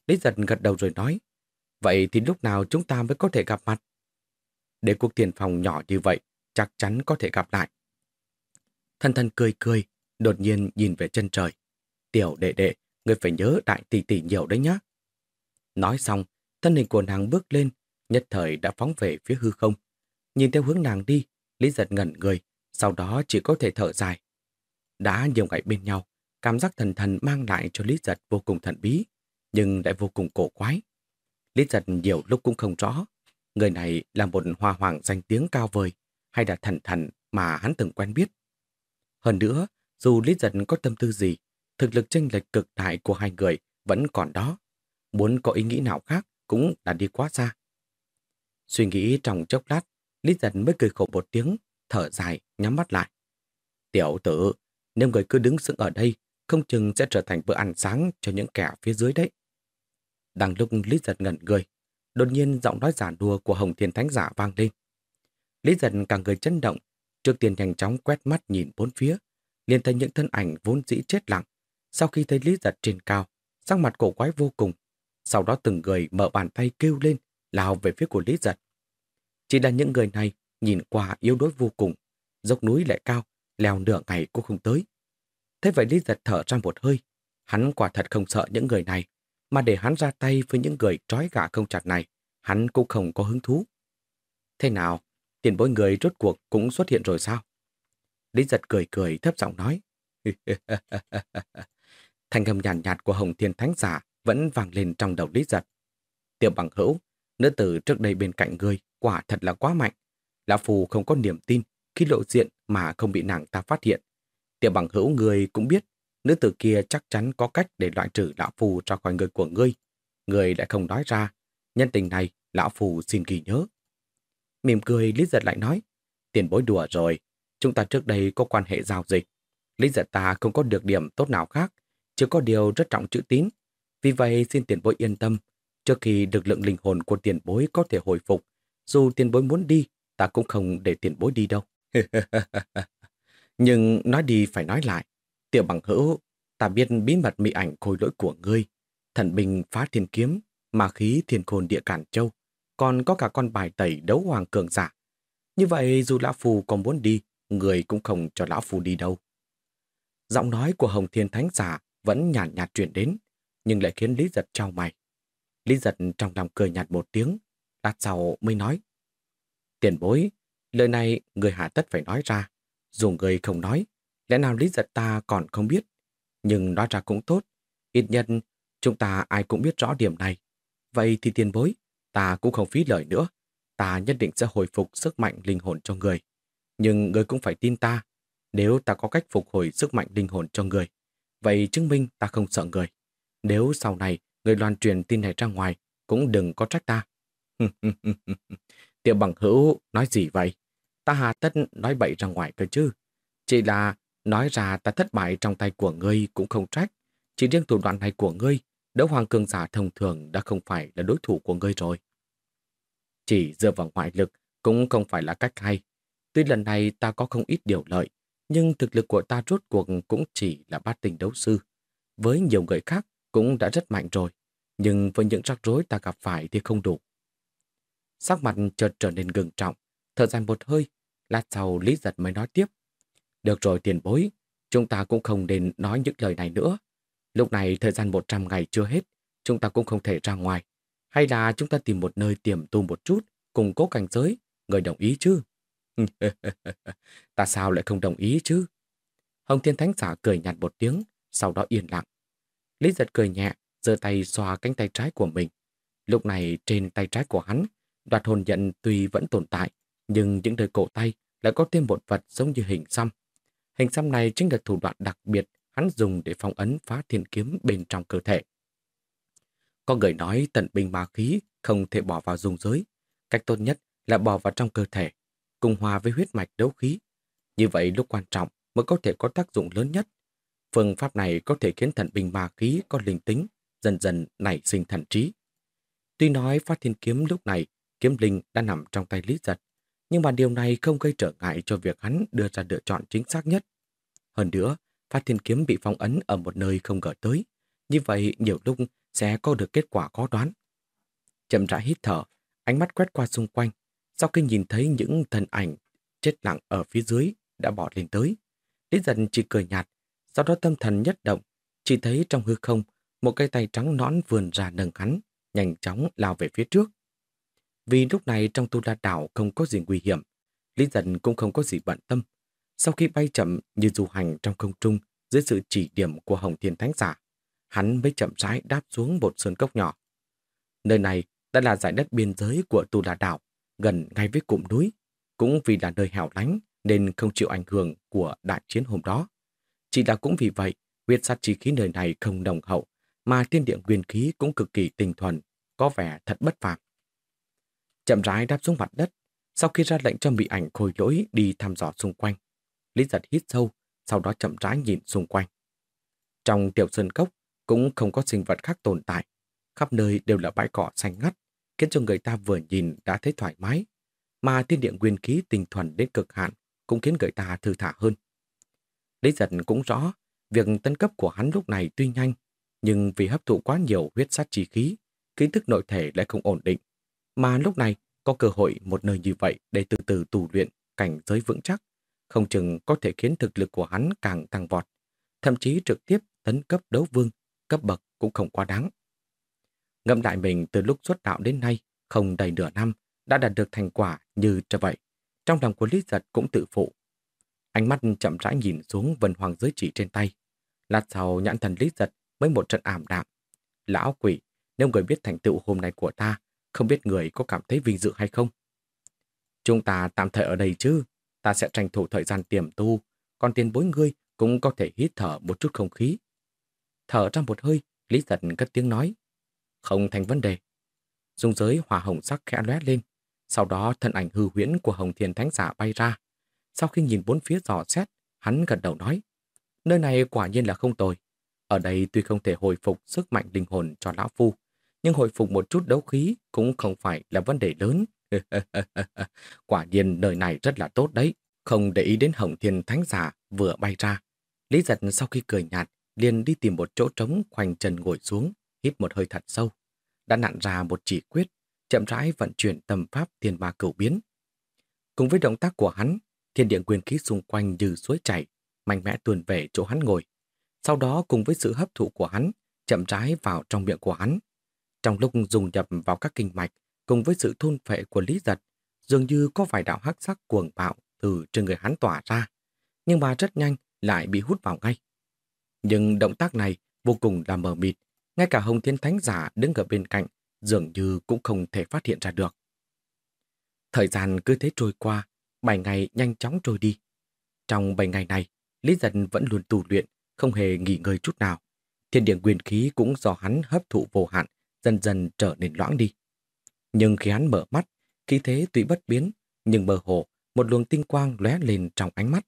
Lý giật gật đầu rồi nói, vậy thì lúc nào chúng ta mới có thể gặp mặt? Để cuộc tiền phòng nhỏ như vậy, chắc chắn có thể gặp lại. Thân thân cười cười, đột nhiên nhìn về chân trời. Tiểu đệ đệ, người phải nhớ đại tỷ tỷ nhiều đấy nhá. Nói xong, thân hình của nàng bước lên, nhất thời đã phóng về phía hư không. Nhìn theo hướng nàng đi, Lý giật ngẩn người, sau đó chỉ có thể thở dài. Đã nhiều ngày bên nhau, cảm giác thần thần mang lại cho Lý giật vô cùng thần bí, nhưng lại vô cùng cổ quái. Lý giật nhiều lúc cũng không rõ, người này là một hoa hoàng danh tiếng cao vời, hay là thần thần mà hắn từng quen biết. Hơn nữa, dù Lý giật có tâm tư gì, thực lực chênh lệch cực đại của hai người vẫn còn đó. Muốn có ý nghĩ nào khác cũng đã đi quá xa. Suy nghĩ trong chốc lát, Lý giật mới cười khổ một tiếng, thở dài, nhắm mắt lại. Tiểu tử, nếu người cứ đứng sững ở đây, không chừng sẽ trở thành bữa ăn sáng cho những kẻ phía dưới đấy. Đang lúc Lý giật ngẩn người, đột nhiên giọng nói giả đùa của Hồng Thiên Thánh Giả vang lên. Lý giật càng người chấn động, trước tiên nhanh chóng quét mắt nhìn bốn phía, liền thấy những thân ảnh vốn dĩ chết lặng. Sau khi thấy Lý giật trên cao, sắc mặt cổ quái vô cùng, sau đó từng người mở bàn tay kêu lên, lao về phía của Lý giật. Chỉ là những người này nhìn qua yếu đuối vô cùng, dốc núi lại cao, leo nửa ngày cũng không tới. Thế vậy Lý giật thở ra một hơi, hắn quả thật không sợ những người này, mà để hắn ra tay với những người trói gà không chặt này, hắn cũng không có hứng thú. Thế nào, tiền bối người rốt cuộc cũng xuất hiện rồi sao? Lý giật cười cười thấp giọng nói. Thành âm nhàn nhạt, nhạt của Hồng Thiên Thánh Giả vẫn vang lên trong đầu Lý giật. Tiểu bằng hữu, nữ tử trước đây bên cạnh người quả thật là quá mạnh. Lão Phù không có niềm tin khi lộ diện mà không bị nàng ta phát hiện. Tiểu bằng hữu người cũng biết, nữ tử kia chắc chắn có cách để loại trừ Lão Phù ra khỏi người của ngươi. Người lại không nói ra. Nhân tình này, Lão Phù xin ghi nhớ. Mỉm cười, Lý Giật lại nói, tiền bối đùa rồi, chúng ta trước đây có quan hệ giao dịch. Lý Giật ta không có được điểm tốt nào khác, chỉ có điều rất trọng chữ tín. Vì vậy xin tiền bối yên tâm, trước khi lực lượng linh hồn của tiền bối có thể hồi phục, dù tiền bối muốn đi, ta cũng không để tiền bối đi đâu. Nhưng nói đi phải nói lại. Tiểu bằng hữu, ta biết bí mật mỹ ảnh khôi lỗi của ngươi. Thần binh phá thiên kiếm, ma khí thiên khôn địa cản châu, còn có cả con bài tẩy đấu hoàng cường giả. Như vậy dù Lão Phù còn muốn đi, người cũng không cho Lão Phù đi đâu. Giọng nói của Hồng Thiên Thánh giả vẫn nhàn nhạt, nhạt truyền đến, nhưng lại khiến Lý Giật trao mày. Lý Giật trong lòng cười nhạt một tiếng, lát sau mới nói. Tiền bối, lời này người hạ tất phải nói ra. Dù người không nói, lẽ nào Lý Giật ta còn không biết. Nhưng nói ra cũng tốt. Ít nhất, chúng ta ai cũng biết rõ điểm này. Vậy thì tiền bối, ta cũng không phí lời nữa. Ta nhất định sẽ hồi phục sức mạnh linh hồn cho người. Nhưng người cũng phải tin ta. Nếu ta có cách phục hồi sức mạnh linh hồn cho người, vậy chứng minh ta không sợ người. Nếu sau này người loan truyền tin này ra ngoài, cũng đừng có trách ta. Tiểu bằng hữu nói gì vậy? Ta hà tất nói bậy ra ngoài cơ chứ. Chỉ là nói ra ta thất bại trong tay của ngươi cũng không trách. Chỉ riêng thủ đoạn này của ngươi, đấu hoàng cường giả thông thường đã không phải là đối thủ của ngươi rồi. Chỉ dựa vào ngoại lực cũng không phải là cách hay. Tuy lần này ta có không ít điều lợi, nhưng thực lực của ta rốt cuộc cũng chỉ là bát tình đấu sư. Với nhiều người khác cũng đã rất mạnh rồi, nhưng với những rắc rối ta gặp phải thì không đủ. Sắc mặt chợt trở nên gừng trọng, thở dài một hơi, lát sau Lý Giật mới nói tiếp. Được rồi tiền bối, chúng ta cũng không nên nói những lời này nữa. Lúc này thời gian 100 ngày chưa hết, chúng ta cũng không thể ra ngoài. Hay là chúng ta tìm một nơi tiềm tu một chút, cùng cố cảnh giới, người đồng ý chứ? ta sao lại không đồng ý chứ? Hồng Thiên Thánh giả cười nhạt một tiếng, sau đó yên lặng. Lý giật cười nhẹ, giơ tay xoa cánh tay trái của mình. Lúc này trên tay trái của hắn, đoạt hồn nhận tuy vẫn tồn tại, nhưng những nơi cổ tay lại có thêm một vật giống như hình xăm. Hình xăm này chính là thủ đoạn đặc biệt hắn dùng để phong ấn phá thiên kiếm bên trong cơ thể. Có người nói tận binh ma khí không thể bỏ vào dùng giới. Cách tốt nhất là bỏ vào trong cơ thể, cùng hòa với huyết mạch đấu khí. Như vậy lúc quan trọng mới có thể có tác dụng lớn nhất. Phương pháp này có thể khiến thần binh ma khí có linh tính, dần dần nảy sinh thần trí. Tuy nói phát thiên kiếm lúc này, kiếm linh đã nằm trong tay Lý Giật, nhưng mà điều này không gây trở ngại cho việc hắn đưa ra lựa chọn chính xác nhất. Hơn nữa, phát thiên kiếm bị phong ấn ở một nơi không ngờ tới. Như vậy nhiều lúc sẽ có được kết quả khó đoán. Chậm rãi hít thở, ánh mắt quét qua xung quanh. Sau khi nhìn thấy những thân ảnh chết lặng ở phía dưới đã bỏ lên tới, Lý dần chỉ cười nhạt, sau đó tâm thần nhất động, chỉ thấy trong hư không một cây tay trắng nõn vườn ra nâng hắn, nhanh chóng lao về phía trước. Vì lúc này trong tu la đảo không có gì nguy hiểm, Lý dần cũng không có gì bận tâm. Sau khi bay chậm như du hành trong không trung dưới sự chỉ điểm của Hồng Thiên Thánh Giả, hắn mới chậm rãi đáp xuống một sơn cốc nhỏ. Nơi này đã là giải đất biên giới của Tu La Đảo, gần ngay với cụm núi, cũng vì là nơi hẻo lánh nên không chịu ảnh hưởng của đại chiến hôm đó. Chỉ là cũng vì vậy, huyết sát chi khí nơi này không đồng hậu, mà thiên địa nguyên khí cũng cực kỳ tinh thuần, có vẻ thật bất phàm. Chậm rãi đáp xuống mặt đất, sau khi ra lệnh cho bị ảnh khôi lỗi đi thăm dò xung quanh, Lý giật hít sâu, sau đó chậm rãi nhìn xung quanh. Trong tiểu sơn cốc cũng không có sinh vật khác tồn tại. Khắp nơi đều là bãi cỏ xanh ngắt, khiến cho người ta vừa nhìn đã thấy thoải mái. Mà thiên địa nguyên khí tinh thuần đến cực hạn cũng khiến người ta thư thả hơn. Lý giật cũng rõ, việc tấn cấp của hắn lúc này tuy nhanh, nhưng vì hấp thụ quá nhiều huyết sát chi khí, kiến thức nội thể lại không ổn định. Mà lúc này có cơ hội một nơi như vậy để từ từ tù luyện cảnh giới vững chắc, không chừng có thể khiến thực lực của hắn càng tăng vọt, thậm chí trực tiếp tấn cấp đấu vương, cấp bậc cũng không quá đáng. Ngẫm đại mình từ lúc xuất đạo đến nay, không đầy nửa năm, đã đạt được thành quả như trở vậy. Trong lòng của Lý Giật cũng tự phụ. Ánh mắt chậm rãi nhìn xuống vần hoàng giới chỉ trên tay. Lát sau nhãn thần Lý Giật mới một trận ảm đạm. Lão quỷ, nếu người biết thành tựu hôm nay của ta, không biết người có cảm thấy vinh dự hay không? Chúng ta tạm thời ở đây chứ, ta sẽ tranh thủ thời gian tiềm tu, còn tiền bối ngươi cũng có thể hít thở một chút không khí. Thở ra một hơi, Lý Giật cất tiếng nói. Không thành vấn đề. Dung giới hỏa hồng sắc khẽ lóe lên, sau đó thân ảnh hư huyễn của Hồng Thiên Thánh Giả bay ra. Sau khi nhìn bốn phía dò xét, hắn gật đầu nói. Nơi này quả nhiên là không tồi. Ở đây tuy không thể hồi phục sức mạnh linh hồn cho Lão Phu, nhưng hồi phục một chút đấu khí cũng không phải là vấn đề lớn. Quả nhiên nơi này rất là tốt đấy. Không để ý đến Hồng Thiên Thánh Giả vừa bay ra. Lý giật sau khi cười nhạt, liền đi tìm một chỗ trống khoanh chân ngồi xuống, hít một hơi thật sâu. Đã nặn ra một chỉ quyết, chậm rãi vận chuyển tầm pháp thiên ma cửu biến. Cùng với động tác của hắn, thiên địa quyền khí xung quanh như suối chảy, mạnh mẽ tuôn về chỗ hắn ngồi. Sau đó cùng với sự hấp thụ của hắn, chậm rãi vào trong miệng của hắn. Trong lúc dùng nhập vào các kinh mạch, cùng với sự thôn phệ của Lý Giật, dường như có vài đạo hắc sắc cuồng bạo từ trên người hắn tỏa ra, nhưng mà rất nhanh lại bị hút vào ngay. Nhưng động tác này vô cùng là mờ mịt, ngay cả Hồng Thiên Thánh Giả đứng ở bên cạnh dường như cũng không thể phát hiện ra được. Thời gian cứ thế trôi qua, bảy ngày nhanh chóng trôi đi. Trong 7 ngày này, Lý Dân vẫn luôn tu luyện, không hề nghỉ ngơi chút nào. Thiên địa nguyên khí cũng do hắn hấp thụ vô hạn, dần dần trở nên loãng đi. Nhưng khi hắn mở mắt, khí thế tuy bất biến, nhưng mơ hồ, một luồng tinh quang lóe lên trong ánh mắt.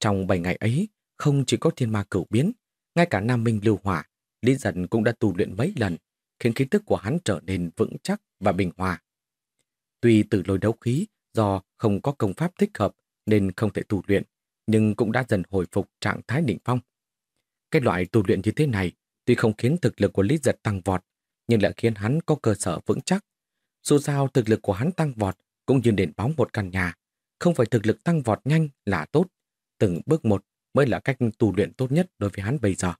Trong 7 ngày ấy, không chỉ có thiên ma cửu biến, ngay cả Nam Minh lưu hỏa, Lý Dân cũng đã tu luyện mấy lần, khiến khí tức của hắn trở nên vững chắc và bình hòa. Tuy từ lôi đấu khí do không có công pháp thích hợp nên không thể tu luyện, nhưng cũng đã dần hồi phục trạng thái đỉnh phong. Cái loại tu luyện như thế này tuy không khiến thực lực của Lý Giật tăng vọt, nhưng lại khiến hắn có cơ sở vững chắc. Dù sao thực lực của hắn tăng vọt cũng như nền bóng một căn nhà, không phải thực lực tăng vọt nhanh là tốt, từng bước một mới là cách tu luyện tốt nhất đối với hắn bây giờ.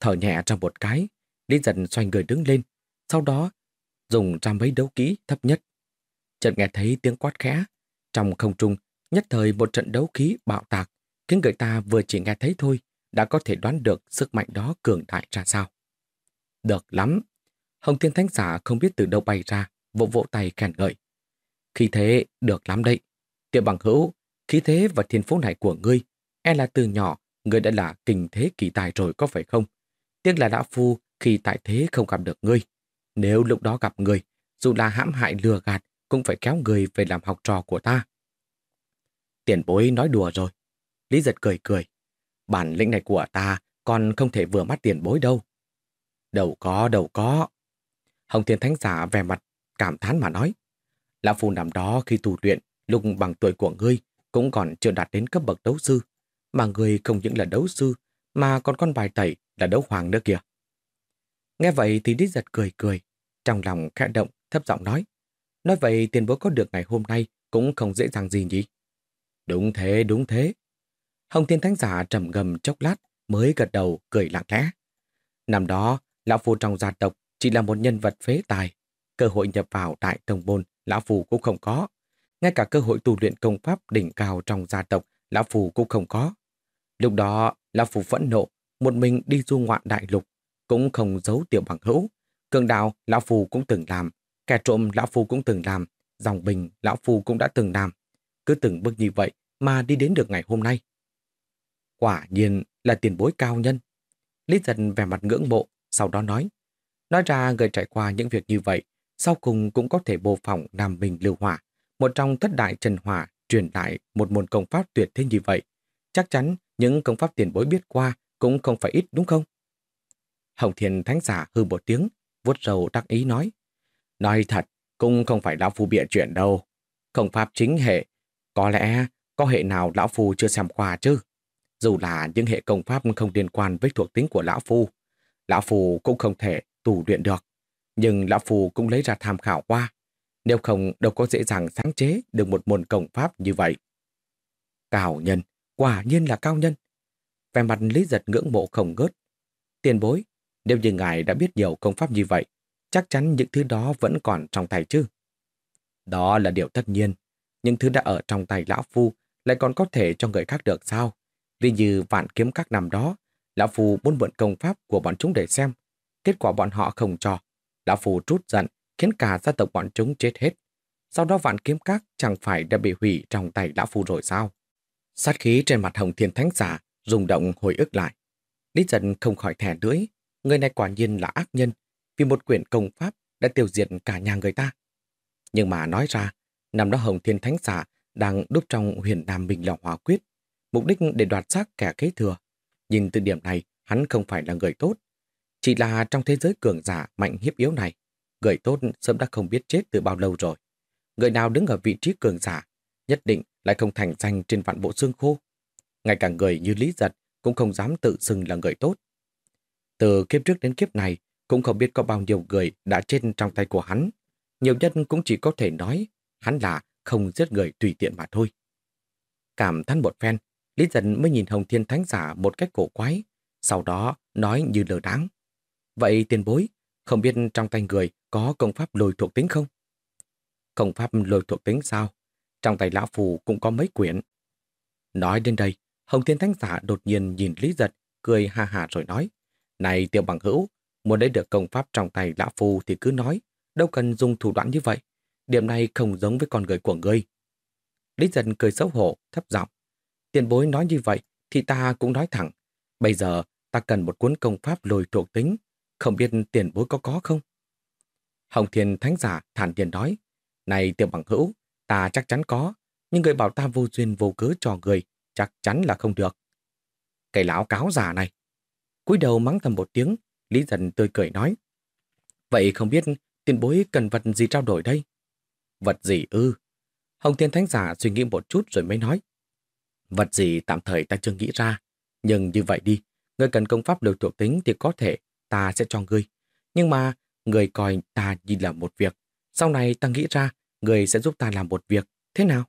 Thở nhẹ trong một cái, Lý Giật xoay người đứng lên, sau đó dùng ra mấy đấu kỹ thấp nhất. Chợt nghe thấy tiếng quát khẽ, trong không trung nhất thời một trận đấu khí bạo tạc, khiến người ta vừa chỉ nghe thấy thôi, đã có thể đoán được sức mạnh đó cường đại ra sao. Được lắm. Hồng Thiên Thánh Giả không biết từ đâu bay ra, vỗ vỗ tay khen ngợi. Khí thế được lắm đấy. Tiệm bằng hữu, khí thế và thiên phú này của ngươi, e là từ nhỏ, ngươi đã là kinh thế kỳ tài rồi có phải không? Tiếc là đã phu khi tại thế không gặp được ngươi. Nếu lúc đó gặp ngươi, dù là hãm hại lừa gạt, cũng phải kéo người về làm học trò của ta. Tiền bối nói đùa rồi. Lý giật cười cười. Bản lĩnh này của ta còn không thể vừa mắt tiền bối đâu. Đâu có, đâu có. Hồng Thiên Thánh Giả vẻ mặt cảm thán mà nói. Lão Phu nằm đó khi tu luyện, lúc bằng tuổi của ngươi, cũng còn chưa đạt đến cấp bậc đấu sư. Mà ngươi không những là đấu sư, mà còn con bài tẩy là đấu hoàng nữa kìa. Nghe vậy thì Lý giật cười cười, trong lòng khẽ động, thấp giọng nói. Nói vậy tiền bối có được ngày hôm nay cũng không dễ dàng gì nhỉ? Đúng thế, đúng thế. Hồng Thiên Thánh Giả trầm ngầm chốc lát mới gật đầu cười lặng lẽ. Năm đó, Lão Phu trong gia tộc chỉ là một nhân vật phế tài. Cơ hội nhập vào đại tông môn, Lão Phu cũng không có. Ngay cả cơ hội tu luyện công pháp đỉnh cao trong gia tộc, Lão Phu cũng không có. Lúc đó, Lão Phu phẫn nộ, một mình đi du ngoạn đại lục, cũng không giấu tiểu bằng hữu. Cường đạo, Lão Phu cũng từng làm, kẻ trộm Lão Phu cũng từng làm, dòng bình Lão Phu cũng đã từng làm. Cứ từng bước như vậy mà đi đến được ngày hôm nay. Quả nhiên là tiền bối cao nhân. Lý giật vẻ mặt ngưỡng mộ, sau đó nói. Nói ra người trải qua những việc như vậy, sau cùng cũng có thể bồ phỏng Nam Bình Lưu Hỏa, một trong thất đại Trần Hỏa truyền lại một môn công pháp tuyệt thế như vậy. Chắc chắn những công pháp tiền bối biết qua cũng không phải ít đúng không? Hồng thiền Thánh Giả hư một tiếng, vuốt rầu đắc ý nói. Nói thật, cũng không phải lão phu bịa chuyện đâu. Công pháp chính hệ, có lẽ có hệ nào lão phu chưa xem qua chứ? Dù là những hệ công pháp không liên quan với thuộc tính của lão phu, lão phu cũng không thể tù luyện được. Nhưng lão phu cũng lấy ra tham khảo qua. Nếu không đâu có dễ dàng sáng chế được một môn công pháp như vậy. Cao nhân, quả nhiên là cao nhân. Về mặt Lý Giật ngưỡng mộ không ngớt. Tiền bối, nếu như ngài đã biết nhiều công pháp như vậy, chắc chắn những thứ đó vẫn còn trong tay chứ. Đó là điều tất nhiên. Những thứ đã ở trong tay lão phu lại còn có thể cho người khác được sao? Vì như vạn kiếm các năm đó, Lão Phu muốn mượn công pháp của bọn chúng để xem. Kết quả bọn họ không cho. Lão Phu trút giận, khiến cả gia tộc bọn chúng chết hết. Sau đó vạn kiếm các chẳng phải đã bị hủy trong tay Lão Phu rồi sao? Sát khí trên mặt Hồng Thiên Thánh Giả rung động hồi ức lại. Lý giận không khỏi thẻ lưỡi. Người này quả nhiên là ác nhân vì một quyển công pháp đã tiêu diệt cả nhà người ta. Nhưng mà nói ra, năm đó Hồng Thiên Thánh Giả đang đúc trong huyền Nam bình lòng hòa Quyết, mục đích để đoạt xác kẻ kế thừa. Nhìn từ điểm này, hắn không phải là người tốt. Chỉ là trong thế giới cường giả mạnh hiếp yếu này, người tốt sớm đã không biết chết từ bao lâu rồi. Người nào đứng ở vị trí cường giả, nhất định lại không thành danh trên vạn bộ xương khô. Ngay cả người như Lý Giật cũng không dám tự xưng là người tốt. Từ kiếp trước đến kiếp này, cũng không biết có bao nhiêu người đã chết trong tay của hắn. Nhiều nhân cũng chỉ có thể nói hắn là không giết người tùy tiện mà thôi. Cảm thán một phen, Lý Dân mới nhìn Hồng Thiên Thánh Giả một cách cổ quái, sau đó nói như lờ đáng. Vậy tiền bối, không biết trong tay người có công pháp lôi thuộc tính không? Công pháp lôi thuộc tính sao? Trong tay Lão Phù cũng có mấy quyển. Nói đến đây, Hồng Thiên Thánh Giả đột nhiên nhìn Lý Giật, cười ha hà rồi nói. Này tiểu bằng hữu, muốn lấy được công pháp trong tay Lão Phù thì cứ nói, đâu cần dùng thủ đoạn như vậy. Điểm này không giống với con người của ngươi. Lý Dân cười xấu hổ, thấp giọng. Tiền bối nói như vậy thì ta cũng nói thẳng. Bây giờ ta cần một cuốn công pháp lôi thuộc tính, không biết tiền bối có có không? Hồng Thiên Thánh Giả thản nhiên nói, này tiểu bằng hữu, ta chắc chắn có, nhưng người bảo ta vô duyên vô cớ cho người, chắc chắn là không được. Cái lão cáo giả này. cúi đầu mắng thầm một tiếng, Lý Dần tươi cười nói. Vậy không biết tiền bối cần vật gì trao đổi đây? Vật gì ư? Hồng Thiên Thánh Giả suy nghĩ một chút rồi mới nói. Vật gì tạm thời ta chưa nghĩ ra. Nhưng như vậy đi, người cần công pháp được thuộc tính thì có thể ta sẽ cho ngươi. Nhưng mà người coi ta như là một việc. Sau này ta nghĩ ra người sẽ giúp ta làm một việc. Thế nào?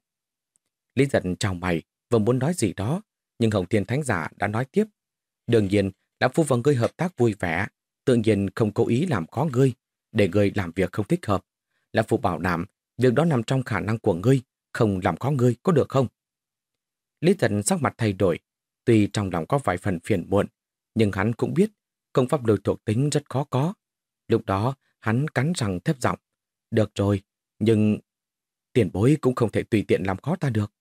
Lý giận chào mày, vừa muốn nói gì đó, nhưng Hồng Thiên Thánh Giả đã nói tiếp. Đương nhiên, Lão Phu và ngươi hợp tác vui vẻ, tự nhiên không cố ý làm khó ngươi, để ngươi làm việc không thích hợp. Lão Phu bảo đảm, việc đó nằm trong khả năng của ngươi, không làm khó ngươi, có được không? Lý thần sắc mặt thay đổi, tuy trong lòng có vài phần phiền muộn, nhưng hắn cũng biết công pháp lôi thuộc tính rất khó có. Lúc đó, hắn cắn răng thép giọng. Được rồi, nhưng tiền bối cũng không thể tùy tiện làm khó ta được.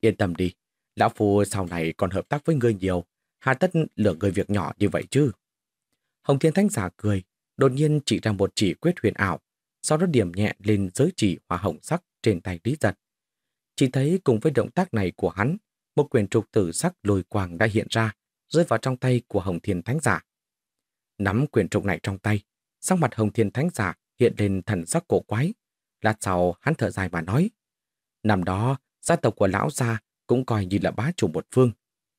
Yên tâm đi, lão phu sau này còn hợp tác với ngươi nhiều, hà tất lựa người việc nhỏ như vậy chứ. Hồng Thiên Thánh giả cười, đột nhiên chỉ ra một chỉ quyết huyền ảo, sau đó điểm nhẹ lên giới chỉ hỏa hồng sắc trên tay Lý Giật. Chỉ thấy cùng với động tác này của hắn, một quyền trục tử sắc lôi quàng đã hiện ra, rơi vào trong tay của Hồng Thiên Thánh giả. Nắm quyền trục này trong tay, sắc mặt Hồng Thiên Thánh giả hiện lên thần sắc cổ quái. Lát sau hắn thở dài mà nói, năm đó gia tộc của lão gia cũng coi như là bá chủ một phương.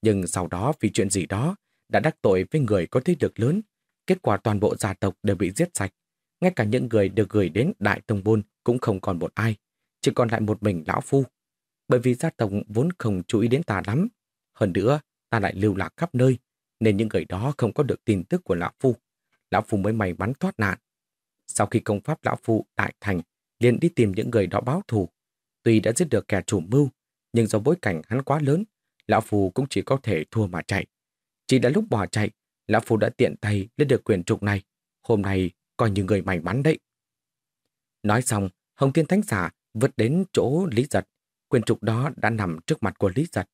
Nhưng sau đó vì chuyện gì đó đã đắc tội với người có thế lực lớn. Kết quả toàn bộ gia tộc đều bị giết sạch. Ngay cả những người được gửi đến Đại Tông Bôn cũng không còn một ai. Chỉ còn lại một mình lão phu. Bởi vì gia tộc vốn không chú ý đến ta lắm. Hơn nữa, ta lại lưu lạc khắp nơi. Nên những người đó không có được tin tức của lão phu. Lão phu mới may mắn thoát nạn. Sau khi công pháp lão phu đại thành, liền đi tìm những người đó báo thù. Tuy đã giết được kẻ chủ mưu, nhưng do bối cảnh hắn quá lớn, Lão Phu cũng chỉ có thể thua mà chạy. Chỉ đã lúc bỏ chạy, Lão Phu đã tiện tay lên được quyền trục này. Hôm nay coi như người may mắn đấy. Nói xong, Hồng Thiên Thánh Giả vượt đến chỗ Lý Giật. Quyền trục đó đã nằm trước mặt của Lý Giật.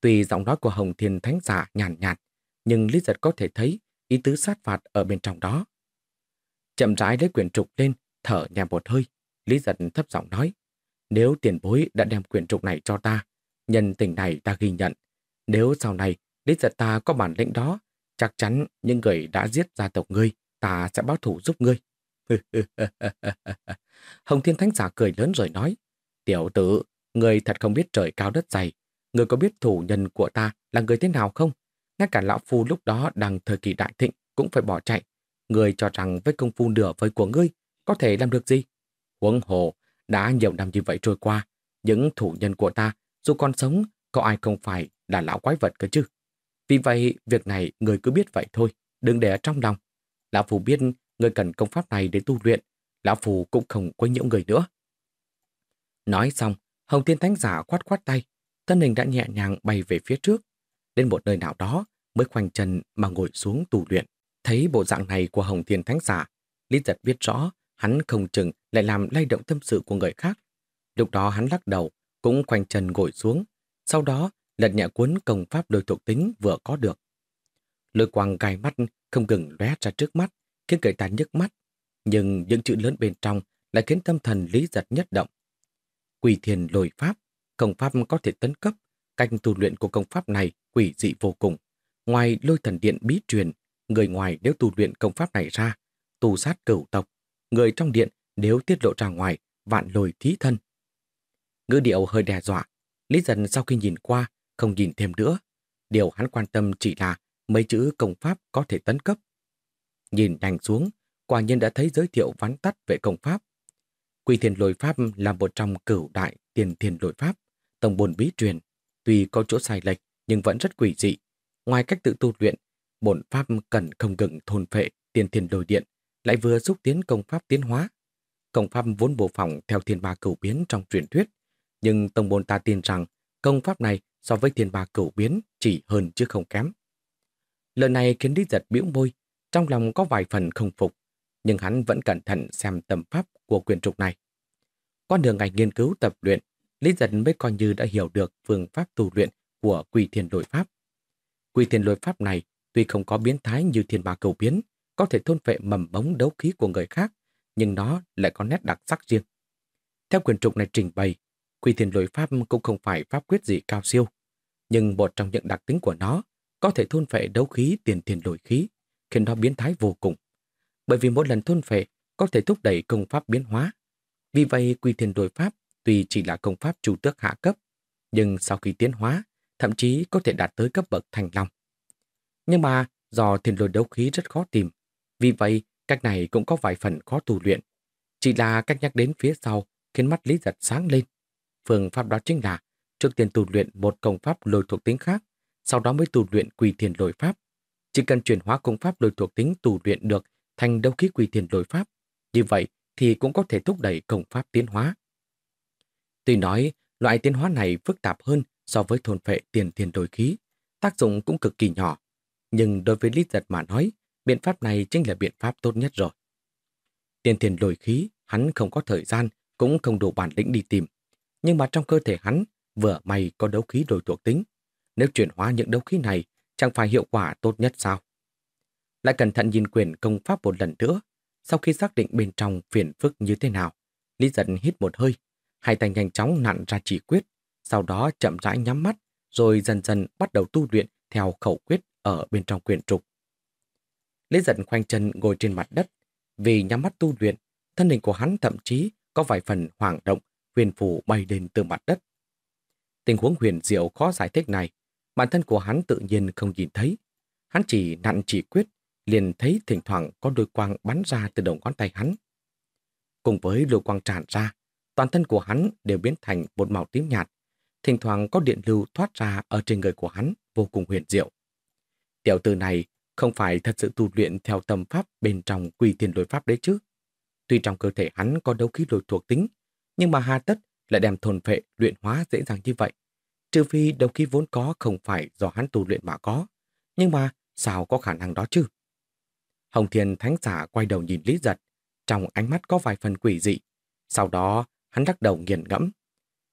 Tuy giọng nói của Hồng Thiên Thánh Giả nhàn nhạt, nhạt, nhưng Lý Giật có thể thấy ý tứ sát phạt ở bên trong đó. Chậm rãi lấy quyền trục lên, thở nhẹ một hơi. Lý Giật thấp giọng nói. Nếu tiền bối đã đem quyền trục này cho ta, nhân tình này ta ghi nhận. Nếu sau này lý giật ta có bản lĩnh đó, chắc chắn những người đã giết gia tộc ngươi, ta sẽ báo thủ giúp ngươi. Hồng Thiên Thánh Giả cười lớn rồi nói, Tiểu tử, người thật không biết trời cao đất dày. Người có biết thủ nhân của ta là người thế nào không? Ngay cả lão phu lúc đó đang thời kỳ đại thịnh cũng phải bỏ chạy. Người cho rằng với công phu nửa vời của ngươi có thể làm được gì? Huống hồ, đã nhiều năm như vậy trôi qua, những thủ nhân của ta, dù còn sống, có ai không phải là lão quái vật cơ chứ. Vì vậy, việc này người cứ biết vậy thôi, đừng để ở trong lòng. Lão Phù biết người cần công pháp này để tu luyện, Lão Phù cũng không quấy nhiễu người nữa. Nói xong, Hồng Thiên Thánh Giả khoát khoát tay, thân hình đã nhẹ nhàng bay về phía trước. Đến một nơi nào đó mới khoanh chân mà ngồi xuống tu luyện. Thấy bộ dạng này của Hồng Thiên Thánh Giả, Lý Giật biết rõ hắn không chừng lại làm lay động tâm sự của người khác. Lúc đó hắn lắc đầu, cũng khoanh chân ngồi xuống, sau đó lật nhẹ cuốn công pháp đôi thuộc tính vừa có được. Lôi quang gai mắt không ngừng lóe ra trước mắt, khiến người ta nhức mắt, nhưng những chữ lớn bên trong lại khiến tâm thần lý giật nhất động. Quỷ thiền lôi pháp, công pháp có thể tấn cấp, cách tu luyện của công pháp này quỷ dị vô cùng. Ngoài lôi thần điện bí truyền, người ngoài nếu tu luyện công pháp này ra, tù sát cửu tộc, người trong điện nếu tiết lộ ra ngoài, vạn lồi thí thân. Ngữ điệu hơi đe dọa, Lý dần sau khi nhìn qua, không nhìn thêm nữa. Điều hắn quan tâm chỉ là mấy chữ công pháp có thể tấn cấp. Nhìn đành xuống, quả nhiên đã thấy giới thiệu vắn tắt về công pháp. quy thiền lôi pháp là một trong cửu đại tiền thiền lôi pháp, tổng bồn bí truyền. Tuy có chỗ sai lệch nhưng vẫn rất quỷ dị. Ngoài cách tự tu luyện, bổn pháp cần không ngừng thôn phệ tiền thiền lôi điện, lại vừa xúc tiến công pháp tiến hóa. Công pháp vốn bộ phỏng theo thiên ba cửu biến trong truyền thuyết, nhưng Tông môn ta tin rằng công pháp này so với thiên ba cửu biến chỉ hơn chứ không kém. Lời này khiến Lý Giật biểu môi, trong lòng có vài phần không phục, nhưng hắn vẫn cẩn thận xem tầm pháp của quyền trục này. Qua đường ngày nghiên cứu tập luyện, Lý Giật mới coi như đã hiểu được phương pháp tu luyện của quỷ thiền lôi pháp. Quỷ thiền lôi pháp này tuy không có biến thái như thiên ba cầu biến, có thể thôn phệ mầm bóng đấu khí của người khác, nhưng nó lại có nét đặc sắc riêng. Theo quyền trục này trình bày, Quy thiên lôi pháp cũng không phải pháp quyết gì cao siêu, nhưng một trong những đặc tính của nó có thể thôn phệ đấu khí tiền tiền lôi khí, khiến nó biến thái vô cùng. Bởi vì mỗi lần thôn phệ có thể thúc đẩy công pháp biến hóa. Vì vậy, quy thiên lôi pháp tuy chỉ là công pháp chủ tước hạ cấp, nhưng sau khi tiến hóa, thậm chí có thể đạt tới cấp bậc thành long. Nhưng mà do thiên lôi đấu khí rất khó tìm, vì vậy cách này cũng có vài phần khó tu luyện. Chỉ là cách nhắc đến phía sau khiến mắt Lý Giật sáng lên. Phương pháp đó chính là trước tiên tu luyện một công pháp lôi thuộc tính khác, sau đó mới tu luyện quỳ thiền lôi pháp. Chỉ cần chuyển hóa công pháp lôi thuộc tính tu luyện được thành đấu khí quỳ thiền lôi pháp, như vậy thì cũng có thể thúc đẩy công pháp tiến hóa. Tuy nói loại tiến hóa này phức tạp hơn so với thôn phệ tiền thiền đổi khí, tác dụng cũng cực kỳ nhỏ. Nhưng đối với Lý Giật mà nói, biện pháp này chính là biện pháp tốt nhất rồi. Tiền thiền đổi khí, hắn không có thời gian, cũng không đủ bản lĩnh đi tìm. Nhưng mà trong cơ thể hắn, vừa may có đấu khí đổi thuộc tính. Nếu chuyển hóa những đấu khí này, chẳng phải hiệu quả tốt nhất sao? Lại cẩn thận nhìn quyền công pháp một lần nữa. Sau khi xác định bên trong phiền phức như thế nào, Lý giật hít một hơi, hai tay nhanh chóng nặn ra chỉ quyết, sau đó chậm rãi nhắm mắt, rồi dần dần bắt đầu tu luyện theo khẩu quyết ở bên trong quyền trục. Lý giật khoanh chân ngồi trên mặt đất, vì nhắm mắt tu luyện, thân hình của hắn thậm chí có vài phần hoảng động, huyền phù bay lên từ mặt đất. Tình huống huyền diệu khó giải thích này, bản thân của hắn tự nhiên không nhìn thấy. Hắn chỉ nặn chỉ quyết, liền thấy thỉnh thoảng có đôi quang bắn ra từ đầu ngón tay hắn. Cùng với lôi quang tràn ra, toàn thân của hắn đều biến thành một màu tím nhạt. Thỉnh thoảng có điện lưu thoát ra ở trên người của hắn vô cùng huyền diệu. Tiểu tử này không phải thật sự tu luyện theo tâm pháp bên trong quy tiền lôi pháp đấy chứ. Tuy trong cơ thể hắn có đấu khí lôi thuộc tính, nhưng mà hà tất lại đem thôn phệ luyện hóa dễ dàng như vậy. Trừ phi đấu khí vốn có không phải do hắn tu luyện mà có. Nhưng mà sao có khả năng đó chứ? Hồng Thiên Thánh Giả quay đầu nhìn Lý Giật, trong ánh mắt có vài phần quỷ dị. Sau đó, hắn lắc đầu nghiền ngẫm.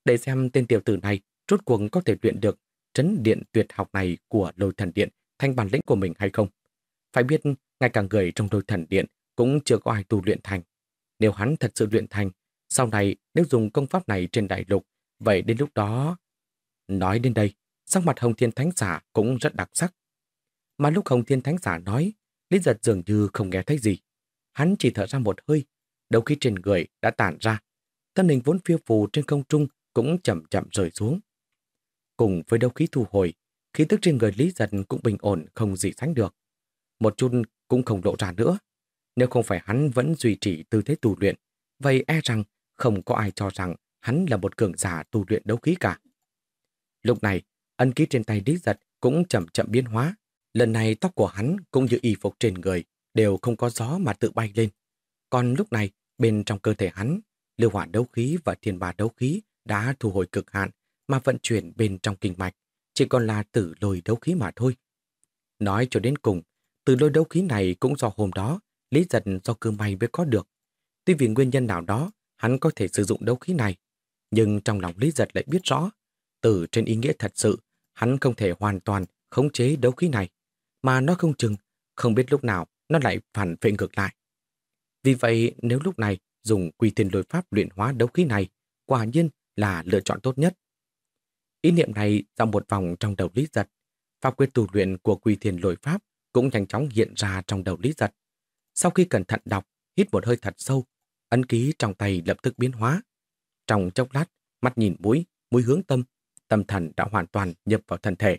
Để xem tên tiểu tử này rốt cuộc có thể luyện được trấn điện tuyệt học này của lôi thần điện thành bản lĩnh của mình hay không. Phải biết, ngay cả người trong lôi thần điện cũng chưa có ai tu luyện thành. Nếu hắn thật sự luyện thành, sau này nếu dùng công pháp này trên đại lục, vậy đến lúc đó... Nói đến đây, sắc mặt Hồng Thiên Thánh Giả cũng rất đặc sắc. Mà lúc Hồng Thiên Thánh Giả nói, Lý giật dường như không nghe thấy gì. Hắn chỉ thở ra một hơi, đầu khí trên người đã tản ra. Thân hình vốn phiêu phù trên không trung cũng chậm chậm rời xuống. Cùng với đấu khí thu hồi, khí tức trên người Lý giật cũng bình ổn không gì sánh được. Một chút cũng không lộ ra nữa. Nếu không phải hắn vẫn duy trì tư thế tu luyện, vậy e rằng không có ai cho rằng hắn là một cường giả tu luyện đấu khí cả. Lúc này, ân ký trên tay Lý giật cũng chậm chậm biến hóa, Lần này tóc của hắn cũng như y phục trên người đều không có gió mà tự bay lên. Còn lúc này, bên trong cơ thể hắn, lưu hỏa đấu khí và thiên bà đấu khí đã thu hồi cực hạn mà vận chuyển bên trong kinh mạch, chỉ còn là tử lôi đấu khí mà thôi. Nói cho đến cùng, tử lôi đấu khí này cũng do hôm đó, Lý Giật do cơ may mới có được. Tuy vì nguyên nhân nào đó, hắn có thể sử dụng đấu khí này, nhưng trong lòng Lý Giật lại biết rõ, từ trên ý nghĩa thật sự, hắn không thể hoàn toàn khống chế đấu khí này mà nó không chừng, không biết lúc nào nó lại phản vệ ngược lại. Vì vậy, nếu lúc này dùng quy thiên lôi pháp luyện hóa đấu khí này, quả nhiên là lựa chọn tốt nhất. Ý niệm này dạo một vòng trong đầu Lý Giật. Pháp quyết tu luyện của quy thiên lôi pháp cũng nhanh chóng hiện ra trong đầu Lý Giật. Sau khi cẩn thận đọc, hít một hơi thật sâu, ấn ký trong tay lập tức biến hóa. Trong chốc lát, mắt nhìn mũi, mũi hướng tâm, tâm thần đã hoàn toàn nhập vào thân thể.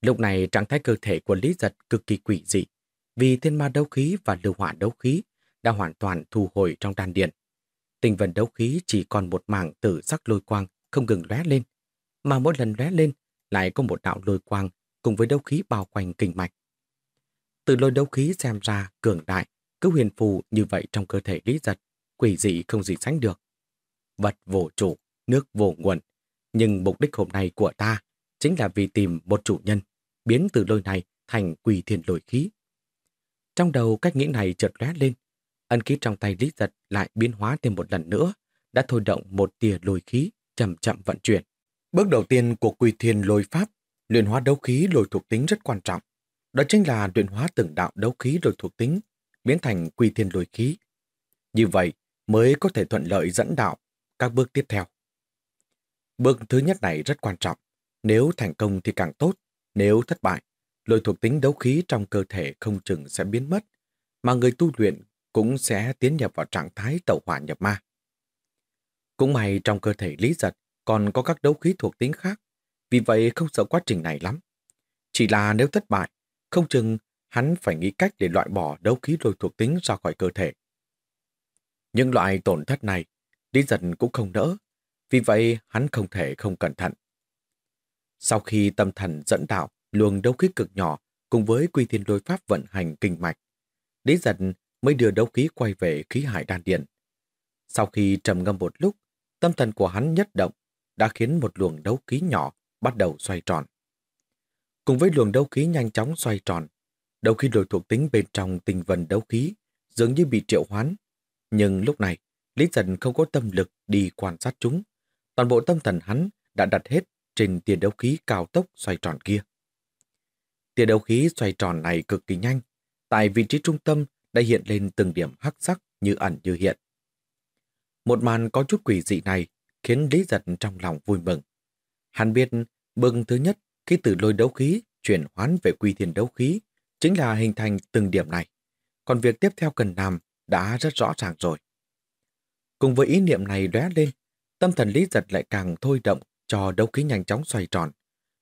Lúc này trạng thái cơ thể của Lý Giật cực kỳ quỷ dị, vì thiên ma đấu khí và lưu hỏa đấu khí đã hoàn toàn thu hồi trong đan điện. Tình vần đấu khí chỉ còn một mảng tử sắc lôi quang không ngừng lóe lên, mà mỗi lần lóe lên lại có một đạo lôi quang cùng với đấu khí bao quanh kinh mạch. Từ lôi đấu khí xem ra cường đại, cứ huyền phù như vậy trong cơ thể Lý Giật, quỷ dị không gì sánh được. Vật vô chủ, nước vô nguồn, nhưng mục đích hôm nay của ta chính là vì tìm một chủ nhân, biến từ lôi này thành quỷ thiên lôi khí. Trong đầu cách nghĩ này chợt lóe lên, ân ký trong tay Lý Giật lại biến hóa thêm một lần nữa, đã thôi động một tia lôi khí chậm chậm vận chuyển. Bước đầu tiên của quỷ thiên lôi pháp, luyện hóa đấu khí lôi thuộc tính rất quan trọng. Đó chính là luyện hóa từng đạo đấu khí lôi thuộc tính, biến thành quy thiên lôi khí. Như vậy mới có thể thuận lợi dẫn đạo các bước tiếp theo. Bước thứ nhất này rất quan trọng. Nếu thành công thì càng tốt. Nếu thất bại, lôi thuộc tính đấu khí trong cơ thể không chừng sẽ biến mất, mà người tu luyện cũng sẽ tiến nhập vào trạng thái tẩu hỏa nhập ma. Cũng may trong cơ thể Lý Giật còn có các đấu khí thuộc tính khác, vì vậy không sợ quá trình này lắm. Chỉ là nếu thất bại, không chừng hắn phải nghĩ cách để loại bỏ đấu khí lôi thuộc tính ra khỏi cơ thể. Những loại tổn thất này, đi dần cũng không đỡ, vì vậy hắn không thể không cẩn thận. Sau khi tâm thần dẫn đạo luồng đấu khí cực nhỏ cùng với quy thiên lôi pháp vận hành kinh mạch, Lý Giật mới đưa đấu khí quay về khí hải đan điện. Sau khi trầm ngâm một lúc, tâm thần của hắn nhất động đã khiến một luồng đấu khí nhỏ bắt đầu xoay tròn. Cùng với luồng đấu khí nhanh chóng xoay tròn, đầu khi đổi thuộc tính bên trong tình vần đấu khí dường như bị triệu hoán. Nhưng lúc này, Lý Dần không có tâm lực đi quan sát chúng. Toàn bộ tâm thần hắn đã đặt hết trên tiền đấu khí cao tốc xoay tròn kia. Tiền đấu khí xoay tròn này cực kỳ nhanh. Tại vị trí trung tâm đã hiện lên từng điểm hắc sắc như ẩn như hiện. Một màn có chút quỷ dị này khiến Lý Giật trong lòng vui mừng. Hắn biết bừng thứ nhất khi từ lôi đấu khí chuyển hoán về quy thiên đấu khí chính là hình thành từng điểm này. Còn việc tiếp theo cần làm đã rất rõ ràng rồi. Cùng với ý niệm này lóe lên, tâm thần Lý Giật lại càng thôi động cho đấu khí nhanh chóng xoay tròn.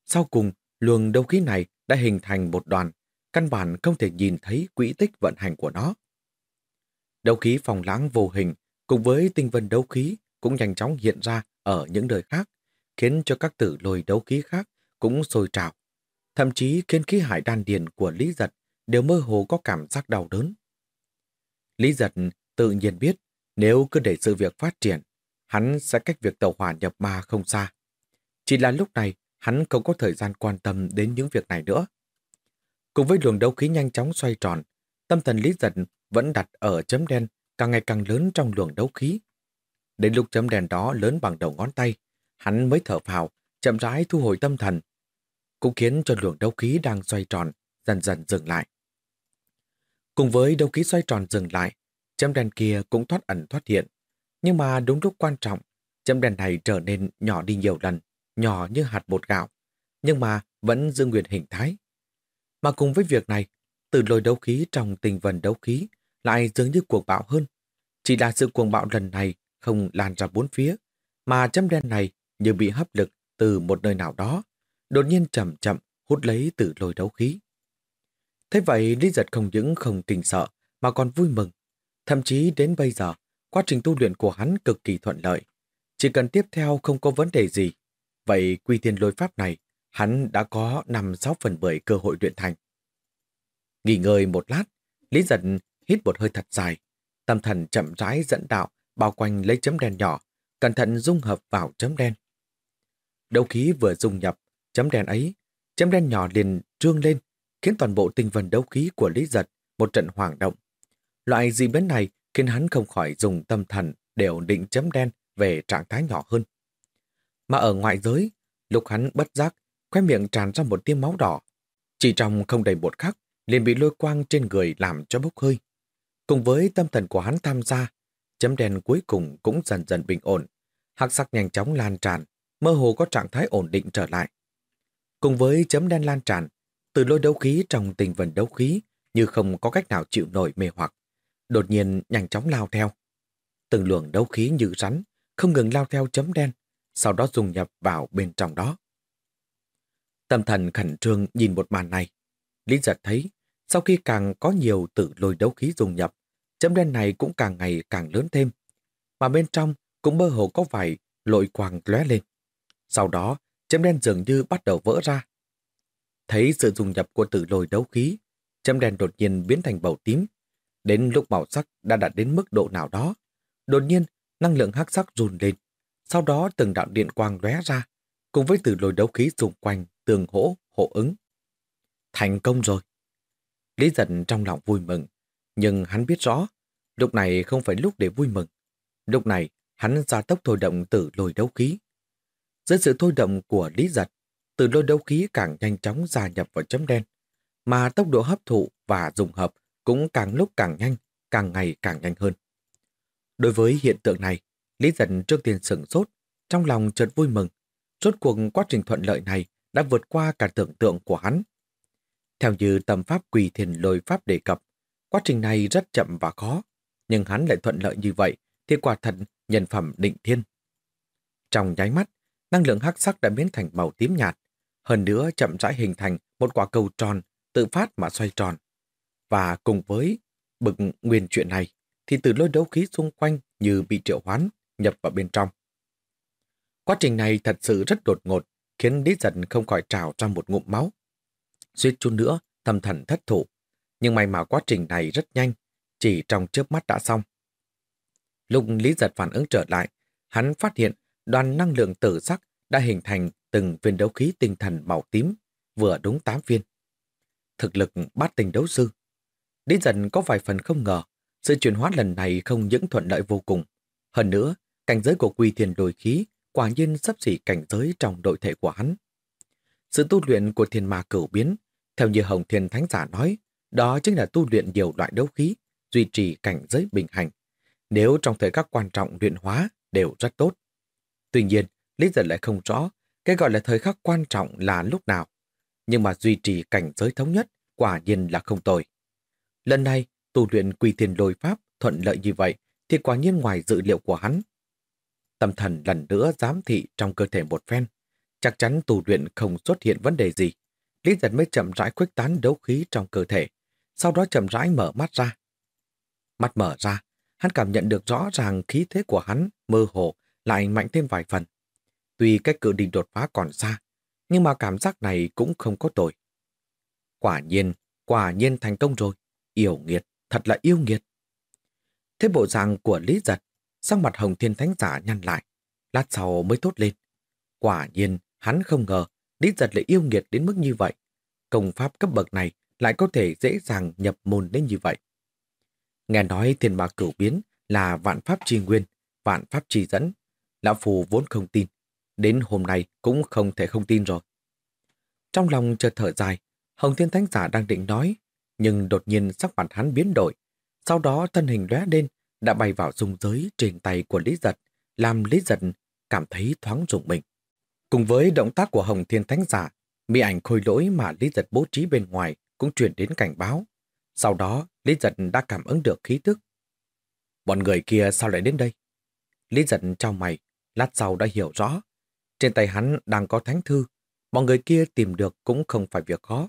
Sau cùng, luồng đấu khí này đã hình thành một đoàn, căn bản không thể nhìn thấy quỹ tích vận hành của nó. Đấu khí phòng lãng vô hình cùng với tinh vân đấu khí cũng nhanh chóng hiện ra ở những nơi khác, khiến cho các tử lôi đấu khí khác cũng sôi trào. Thậm chí khiến khí hải đan điền của Lý Giật đều mơ hồ có cảm giác đau đớn. Lý Giật tự nhiên biết nếu cứ để sự việc phát triển, hắn sẽ cách việc tàu hỏa nhập ma không xa. Chỉ là lúc này, hắn không có thời gian quan tâm đến những việc này nữa. Cùng với luồng đấu khí nhanh chóng xoay tròn, tâm thần Lý Giật vẫn đặt ở chấm đen càng ngày càng lớn trong luồng đấu khí. Đến lúc chấm đèn đó lớn bằng đầu ngón tay, hắn mới thở phào, chậm rãi thu hồi tâm thần. Cũng khiến cho luồng đấu khí đang xoay tròn, dần dần dừng lại. Cùng với đấu khí xoay tròn dừng lại, chấm đèn kia cũng thoát ẩn thoát hiện. Nhưng mà đúng lúc quan trọng, chấm đèn này trở nên nhỏ đi nhiều lần, nhỏ như hạt bột gạo, nhưng mà vẫn giữ nguyên hình thái. Mà cùng với việc này, từ lôi đấu khí trong tình vần đấu khí lại dường như cuồng bạo hơn. Chỉ là sự cuồng bạo lần này không lan ra bốn phía, mà chấm đen này như bị hấp lực từ một nơi nào đó, đột nhiên chậm chậm hút lấy từ lôi đấu khí. Thế vậy Lý Giật không những không kinh sợ mà còn vui mừng. Thậm chí đến bây giờ, quá trình tu luyện của hắn cực kỳ thuận lợi. Chỉ cần tiếp theo không có vấn đề gì, vậy quy thiên lôi pháp này hắn đã có 5-6 phần 10 cơ hội luyện thành. Nghỉ ngơi một lát, Lý Giật hít một hơi thật dài. Tâm thần chậm rãi dẫn đạo, bao quanh lấy chấm đen nhỏ, cẩn thận dung hợp vào chấm đen. Đấu khí vừa dung nhập, chấm đen ấy, chấm đen nhỏ liền trương lên, khiến toàn bộ tinh vần đấu khí của Lý Giật một trận hoảng động. Loại dị biến này khiến hắn không khỏi dùng tâm thần để ổn định chấm đen về trạng thái nhỏ hơn. Mà ở ngoại giới, lục hắn bất giác, khoe miệng tràn ra một tiêm máu đỏ. Chỉ trong không đầy một khắc, liền bị lôi quang trên người làm cho bốc hơi. Cùng với tâm thần của hắn tham gia, chấm đen cuối cùng cũng dần dần bình ổn. Hắc sắc nhanh chóng lan tràn, mơ hồ có trạng thái ổn định trở lại. Cùng với chấm đen lan tràn, từ lôi đấu khí trong tình vần đấu khí như không có cách nào chịu nổi mê hoặc, đột nhiên nhanh chóng lao theo. Từng luồng đấu khí như rắn, không ngừng lao theo chấm đen, sau đó dùng nhập vào bên trong đó. Tâm thần khẩn trương nhìn một màn này. Lý giật thấy sau khi càng có nhiều tự lôi đấu khí dùng nhập, chấm đen này cũng càng ngày càng lớn thêm. Mà bên trong cũng mơ hồ có vài lội quàng lóe lên. Sau đó, chấm đen dường như bắt đầu vỡ ra. Thấy sự dùng nhập của tử lôi đấu khí, chấm đen đột nhiên biến thành màu tím. Đến lúc màu sắc đã đạt đến mức độ nào đó, đột nhiên năng lượng hắc sắc rùn lên. Sau đó từng đạo điện quang lóe ra, cùng với tử lôi đấu khí xung quanh tường hỗ, hộ ứng. Thành công rồi. Lý giận trong lòng vui mừng, nhưng hắn biết rõ, lúc này không phải lúc để vui mừng. Lúc này, hắn ra tốc thôi động tử lôi đấu khí. Dưới sự thôi động của Lý Giật, từ lôi đấu khí càng nhanh chóng gia nhập vào chấm đen, mà tốc độ hấp thụ và dùng hợp cũng càng lúc càng nhanh, càng ngày càng nhanh hơn. Đối với hiện tượng này, Lý Giật trước tiên sửng sốt, trong lòng chợt vui mừng. Rốt cuộc quá trình thuận lợi này đã vượt qua cả tưởng tượng của hắn. Theo như tầm pháp quỳ thiền lôi pháp đề cập, quá trình này rất chậm và khó, nhưng hắn lại thuận lợi như vậy thì quả thật nhân phẩm định thiên. Trong nháy mắt, năng lượng hắc sắc đã biến thành màu tím nhạt, hơn nữa chậm rãi hình thành một quả cầu tròn tự phát mà xoay tròn. Và cùng với bực nguyên chuyện này, thì từ lôi đấu khí xung quanh như bị triệu hoán, nhập vào bên trong. Quá trình này thật sự rất đột ngột, khiến Lý Giật không khỏi trào ra một ngụm máu. Suýt chút nữa, tâm thần thất thủ. Nhưng may mà quá trình này rất nhanh, chỉ trong chớp mắt đã xong. Lúc Lý Giật phản ứng trở lại, hắn phát hiện đoàn năng lượng tử sắc đã hình thành từng viên đấu khí tinh thần màu tím, vừa đúng 8 viên. Thực lực bát tình đấu sư. đến dần có vài phần không ngờ, sự chuyển hóa lần này không những thuận lợi vô cùng. Hơn nữa, cảnh giới của quy thiền đổi khí quả nhiên sắp xỉ cảnh giới trong đội thể của hắn. Sự tu luyện của thiên ma cửu biến, theo như Hồng Thiên Thánh Giả nói, đó chính là tu luyện nhiều loại đấu khí, duy trì cảnh giới bình hành. Nếu trong thời các quan trọng luyện hóa đều rất tốt. Tuy nhiên, Lý Giật lại không rõ cái gọi là thời khắc quan trọng là lúc nào. Nhưng mà duy trì cảnh giới thống nhất quả nhiên là không tồi. Lần này, tu luyện quy thiên lôi pháp thuận lợi như vậy thì quả nhiên ngoài dự liệu của hắn. Tâm thần lần nữa giám thị trong cơ thể một phen. Chắc chắn tu luyện không xuất hiện vấn đề gì. Lý giật mới chậm rãi khuếch tán đấu khí trong cơ thể. Sau đó chậm rãi mở mắt ra. Mắt mở ra, hắn cảm nhận được rõ ràng khí thế của hắn mơ hồ lại mạnh thêm vài phần. Tuy cách cự định đột phá còn xa, nhưng mà cảm giác này cũng không có tội. Quả nhiên, quả nhiên thành công rồi. Yêu nghiệt, thật là yêu nghiệt. Thế bộ dạng của Lý Giật, sang mặt Hồng Thiên Thánh Giả nhăn lại, lát sau mới thốt lên. Quả nhiên, hắn không ngờ Lý Giật lại yêu nghiệt đến mức như vậy. Công pháp cấp bậc này lại có thể dễ dàng nhập môn đến như vậy. Nghe nói thiên ma cửu biến là vạn pháp tri nguyên, vạn pháp tri dẫn. Lão Phù vốn không tin. Đến hôm nay cũng không thể không tin rồi. Trong lòng chợt thở dài, Hồng Thiên Thánh Giả đang định nói, nhưng đột nhiên sắc mặt hắn biến đổi. Sau đó thân hình lóe lên, đã bay vào dung giới trên tay của Lý Giật, làm Lý Giật cảm thấy thoáng rụng mình. Cùng với động tác của Hồng Thiên Thánh Giả, mỹ ảnh khôi lỗi mà Lý Giật bố trí bên ngoài cũng truyền đến cảnh báo. Sau đó, Lý Giật đã cảm ứng được khí tức. Bọn người kia sao lại đến đây? Lý Giật trao mày, lát sau đã hiểu rõ. Trên tay hắn đang có thánh thư, mọi người kia tìm được cũng không phải việc khó.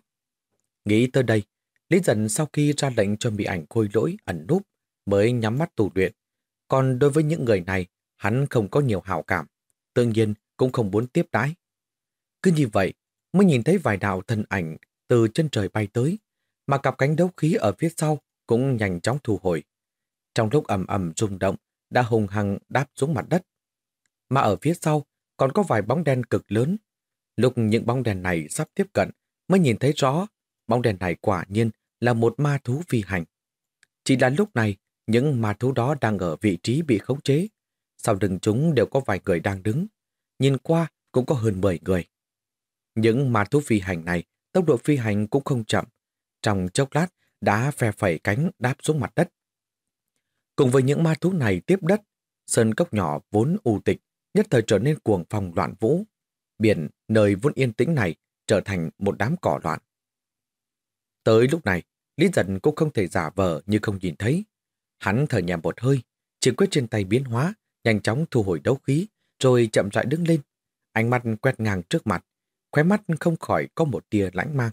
Nghĩ tới đây, Lý Dân sau khi ra lệnh cho mỹ ảnh khôi lỗi ẩn núp mới nhắm mắt tù luyện. Còn đối với những người này, hắn không có nhiều hảo cảm, tự nhiên cũng không muốn tiếp đái. Cứ như vậy, mới nhìn thấy vài đạo thân ảnh từ chân trời bay tới, mà cặp cánh đấu khí ở phía sau cũng nhanh chóng thu hồi. Trong lúc ầm ầm rung động, đã hùng hăng đáp xuống mặt đất. Mà ở phía sau còn có vài bóng đen cực lớn. Lúc những bóng đèn này sắp tiếp cận, mới nhìn thấy rõ, bóng đèn này quả nhiên là một ma thú phi hành. Chỉ là lúc này, những ma thú đó đang ở vị trí bị khống chế. Sau lưng chúng đều có vài người đang đứng. Nhìn qua cũng có hơn 10 người. Những ma thú phi hành này, tốc độ phi hành cũng không chậm. Trong chốc lát đã phe phẩy cánh đáp xuống mặt đất. Cùng với những ma thú này tiếp đất, sơn cốc nhỏ vốn u tịch, nhất thời trở nên cuồng phong loạn vũ. Biển nơi vốn yên tĩnh này trở thành một đám cỏ loạn. Tới lúc này, Lý Dân cũng không thể giả vờ như không nhìn thấy. Hắn thở nhẹ một hơi, chỉ quyết trên tay biến hóa, nhanh chóng thu hồi đấu khí, rồi chậm rãi đứng lên. Ánh mắt quét ngang trước mặt, khóe mắt không khỏi có một tia lãnh mang.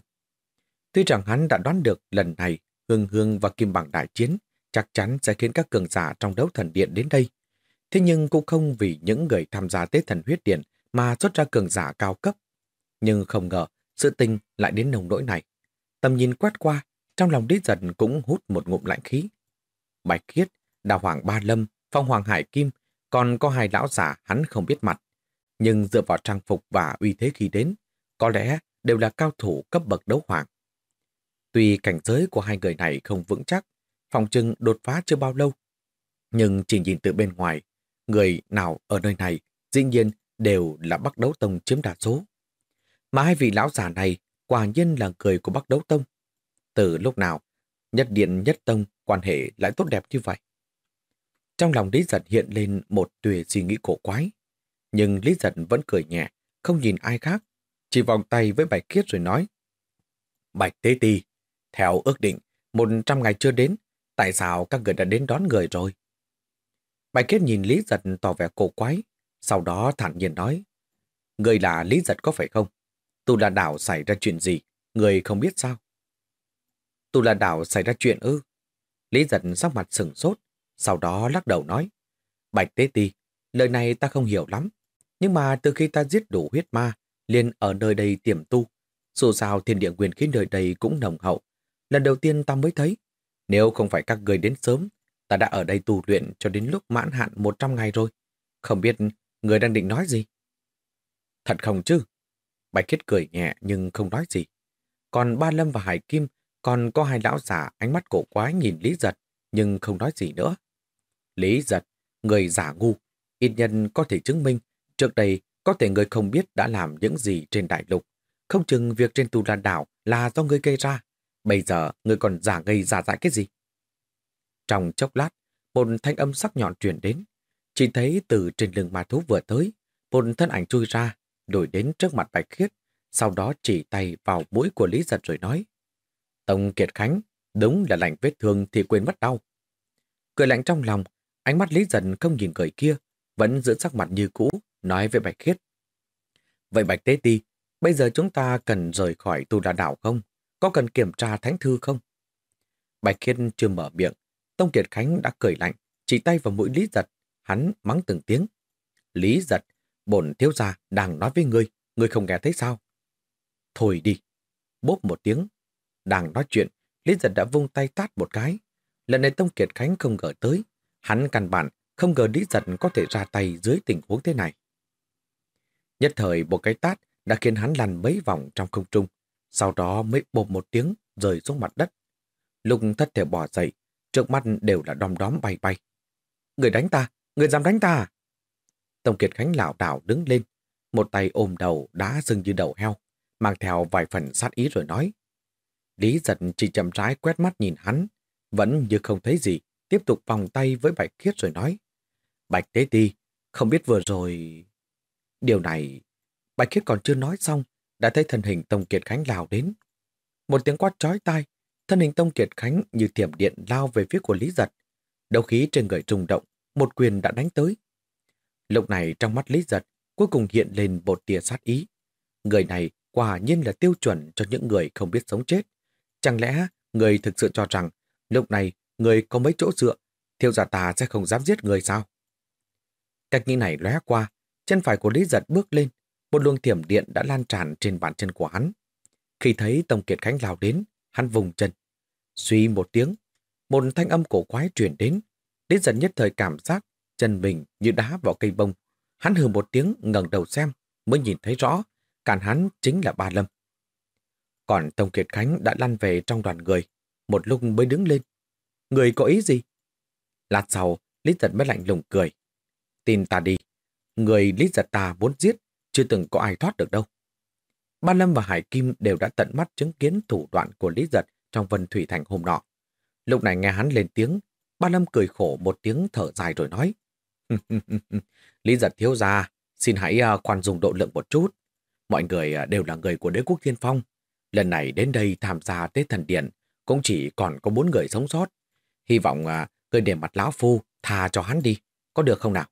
Tuy rằng hắn đã đoán được lần này Hương Hương và Kim Bằng đại chiến chắc chắn sẽ khiến các cường giả trong đấu thần điện đến đây. Thế nhưng cũng không vì những người tham gia tế thần huyết điện mà xuất ra cường giả cao cấp. Nhưng không ngờ sự tình lại đến nồng nỗi này. Tầm nhìn quét qua, trong lòng Lý Giật cũng hút một ngụm lạnh khí. Bạch Khiết, Đào Hoàng Ba Lâm, Phong Hoàng Hải Kim, còn có hai lão giả hắn không biết mặt. Nhưng dựa vào trang phục và uy thế khi đến, có lẽ đều là cao thủ cấp bậc đấu hoàng. Tuy cảnh giới của hai người này không vững chắc, phòng trưng đột phá chưa bao lâu, nhưng chỉ nhìn từ bên ngoài, người nào ở nơi này dĩ nhiên đều là Bắc Đấu Tông chiếm đa số. Mà hai vị lão già này quả nhiên là người của Bắc Đấu Tông. Từ lúc nào, nhất điện nhất tông quan hệ lại tốt đẹp như vậy? Trong lòng Lý Giật hiện lên một tuệ suy nghĩ cổ quái. Nhưng Lý Giật vẫn cười nhẹ, không nhìn ai khác. Chỉ vòng tay với Bạch Kiết rồi nói. Bạch Tế Ti, theo ước định, một trăm ngày chưa đến, tại sao các người đã đến đón người rồi? Bạch Kiết nhìn Lý Giật tỏ vẻ cổ quái, sau đó thản nhiên nói. Người là Lý Giật có phải không? Tu La Đảo xảy ra chuyện gì? Người không biết sao? Tu La Đảo xảy ra chuyện ư? Lý Giật sắc mặt sừng sốt, sau đó lắc đầu nói. Bạch Tế Ti, lời này ta không hiểu lắm. Nhưng mà từ khi ta giết đủ huyết ma, liền ở nơi đây tiềm tu. Dù sao thiên địa quyền khí nơi đây cũng nồng hậu. Lần đầu tiên ta mới thấy. Nếu không phải các người đến sớm, ta đã ở đây tu luyện cho đến lúc mãn hạn 100 ngày rồi. Không biết người đang định nói gì? Thật không chứ? Bạch Khiết cười nhẹ nhưng không nói gì. Còn Ba Lâm và Hải Kim còn có hai lão giả ánh mắt cổ quái nhìn Lý Giật nhưng không nói gì nữa. Lý Giật, người giả ngu, ít nhân có thể chứng minh trước đây có thể người không biết đã làm những gì trên đại lục. Không chừng việc trên tù lan đảo là do người gây ra. Bây giờ người còn giả ngây giả dại cái gì? Trong chốc lát, một thanh âm sắc nhọn truyền đến. Chỉ thấy từ trên lưng ma thú vừa tới, một thân ảnh chui ra, đổi đến trước mặt Bạch Khiết, sau đó chỉ tay vào mũi của Lý Giật rồi nói. Tông Kiệt Khánh, đúng là lành vết thương thì quên mất đau. Cười lạnh trong lòng, ánh mắt Lý Giật không nhìn người kia, vẫn giữ sắc mặt như cũ, nói với Bạch Khiết. Vậy Bạch Tế Ti, bây giờ chúng ta cần rời khỏi tu đà đảo không? Có cần kiểm tra thánh thư không? Bạch Khiết chưa mở miệng, Tông Kiệt Khánh đã cười lạnh, chỉ tay vào mũi Lý Giật, hắn mắng từng tiếng. Lý Giật, bổn thiếu gia đang nói với ngươi, ngươi không nghe thấy sao? Thôi đi. Bốp một tiếng. Đang nói chuyện, Lý Giật đã vung tay tát một cái. Lần này Tông Kiệt Khánh không ngờ tới. Hắn căn bản không ngờ Lý Giật có thể ra tay dưới tình huống thế này. Nhất thời một cái tát đã khiến hắn lăn mấy vòng trong không trung, sau đó mới bộp một tiếng rời xuống mặt đất. Lục thất thể bỏ dậy, trước mắt đều là đom đóm bay bay. Người đánh ta, người dám đánh ta à? Tổng Kiệt Khánh lảo đảo đứng lên, một tay ôm đầu đá dưng như đầu heo, mang theo vài phần sát ý rồi nói. Lý giật chỉ chậm rãi quét mắt nhìn hắn, vẫn như không thấy gì, tiếp tục vòng tay với Bạch Khiết rồi nói. Bạch Tế Ti, không biết vừa rồi... Điều này, Bạch Khiết còn chưa nói xong, đã thấy thân hình tổng Kiệt Khánh lào đến. Một tiếng quát chói tai, thân hình Tông Kiệt Khánh như thiểm điện lao về phía của Lý Giật. Đầu khí trên người rung động, một quyền đã đánh tới. Lúc này trong mắt Lý Giật cuối cùng hiện lên một tia sát ý. Người này quả nhiên là tiêu chuẩn cho những người không biết sống chết. Chẳng lẽ người thực sự cho rằng lúc này người có mấy chỗ dựa, thiêu giả tà sẽ không dám giết người sao? Cách nghĩ này lóe qua, chân phải của Lý Giật bước lên, một luồng thiểm điện đã lan tràn trên bàn chân của hắn. Khi thấy Tông Kiệt Khánh lao đến, hắn vùng chân. Suy một tiếng, một thanh âm cổ quái truyền đến. đến dần nhất thời cảm giác chân mình như đá vào cây bông. Hắn hừ một tiếng ngẩng đầu xem, mới nhìn thấy rõ, cản hắn chính là Ba Lâm. Còn Tông Kiệt Khánh đã lăn về trong đoàn người, một lúc mới đứng lên. Người có ý gì? Lát sau, Lý Giật mới lạnh lùng cười. Tin ta đi, người Lý Giật ta muốn giết, chưa từng có ai thoát được đâu. Ba Lâm và Hải Kim đều đã tận mắt chứng kiến thủ đoạn của Lý Giật trong Vân Thủy Thành hôm nọ. Lúc này nghe hắn lên tiếng, Ba Lâm cười khổ một tiếng thở dài rồi nói. Lý giật thiếu gia, xin hãy à, khoan dùng độ lượng một chút. Mọi người à, đều là người của đế quốc thiên phong. Lần này đến đây tham gia Tết Thần Điện cũng chỉ còn có bốn người sống sót. Hy vọng à, người để mặt lão phu tha cho hắn đi, có được không nào?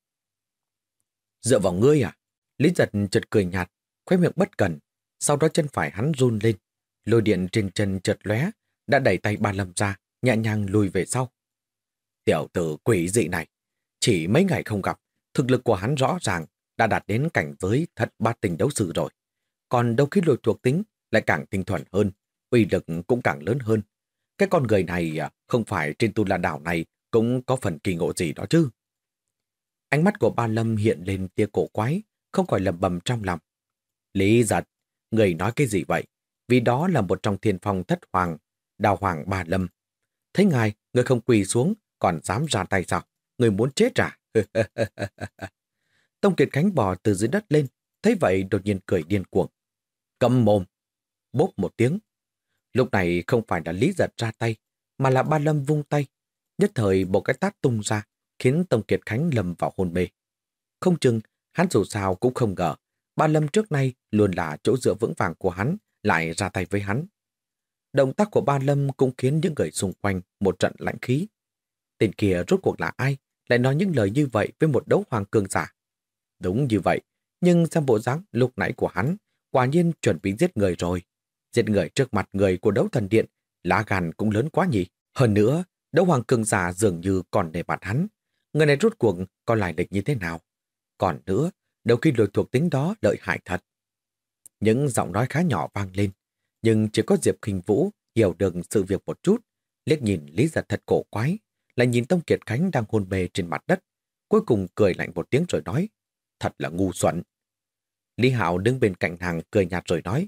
Dựa vào ngươi à? Lý giật chợt cười nhạt, khóe miệng bất cần. Sau đó chân phải hắn run lên. Lôi điện trên chân chợt lóe, đã đẩy tay ba lâm ra, nhẹ nhàng lùi về sau. Tiểu tử quỷ dị này, chỉ mấy ngày không gặp, thực lực của hắn rõ ràng đã đạt đến cảnh giới thật ba tình đấu sự rồi. Còn đâu khi lôi thuộc tính lại càng tinh thuần hơn, uy lực cũng càng lớn hơn. Cái con người này à, không phải trên tu la đảo này cũng có phần kỳ ngộ gì đó chứ. Ánh mắt của ba Lâm hiện lên tia cổ quái, không khỏi lầm bầm trong lòng. Lý giật, người nói cái gì vậy? Vì đó là một trong thiên phong thất hoàng, đào hoàng ba Lâm. Thấy ngài, người không quỳ xuống, còn dám ra tay sao? Người muốn chết à? Tông Kiệt Khánh bò từ dưới đất lên, thấy vậy đột nhiên cười điên cuồng. Cầm mồm! Bốp một tiếng. Lúc này không phải là Lý giật ra tay, mà là ba lâm vung tay. Nhất thời bộ cái tát tung ra, khiến Tông Kiệt Khánh lầm vào hôn mê. Không chừng, hắn dù sao cũng không ngờ, ba lâm trước nay luôn là chỗ dựa vững vàng của hắn, lại ra tay với hắn. Động tác của ba lâm cũng khiến những người xung quanh một trận lạnh khí. Tên kia rốt cuộc là ai, lại nói những lời như vậy với một đấu hoàng cường giả. Đúng như vậy, nhưng xem bộ dáng lúc nãy của hắn, quả nhiên chuẩn bị giết người rồi. Giết người trước mặt người của đấu thần điện, lá gan cũng lớn quá nhỉ. Hơn nữa, đấu hoàng cường giả dường như còn để mặt hắn. Người này rốt cuộc có lại lịch như thế nào? Còn nữa, đầu khi lôi thuộc tính đó lợi hại thật. Những giọng nói khá nhỏ vang lên, nhưng chỉ có Diệp Kinh Vũ hiểu được sự việc một chút, liếc nhìn Lý Giật thật cổ quái, lại nhìn Tông Kiệt Khánh đang hôn mê trên mặt đất, cuối cùng cười lạnh một tiếng rồi nói, thật là ngu xuẩn. Lý Hạo đứng bên cạnh hàng cười nhạt rồi nói,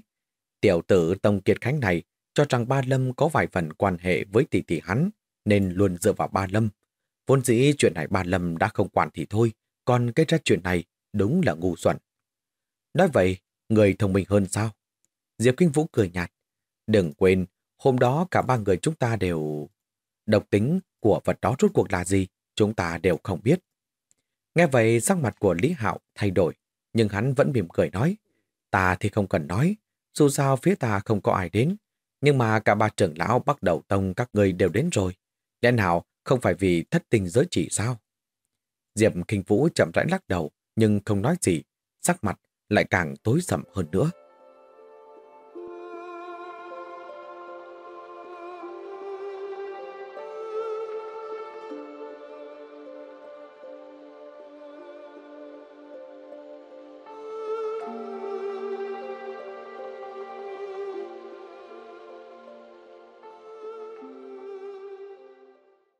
tiểu tử Tông Kiệt Khánh này cho rằng Ba Lâm có vài phần quan hệ với tỷ tỷ hắn, nên luôn dựa vào Ba Lâm. Vốn dĩ chuyện này Ba Lâm đã không quản thì thôi, còn cái ra chuyện này đúng là ngu xuẩn. Nói vậy, người thông minh hơn sao? Diệp Kinh Vũ cười nhạt. Đừng quên, hôm đó cả ba người chúng ta đều... Độc tính của vật đó rốt cuộc là gì, chúng ta đều không biết. Nghe vậy sắc mặt của Lý Hạo thay đổi, nhưng hắn vẫn mỉm cười nói. Ta thì không cần nói, dù sao phía ta không có ai đến. Nhưng mà cả ba trưởng lão bắt đầu tông các người đều đến rồi. Lẽ nào không phải vì thất tình giới chỉ sao? Diệp Kinh Vũ chậm rãi lắc đầu, nhưng không nói gì, sắc mặt lại càng tối sầm hơn nữa.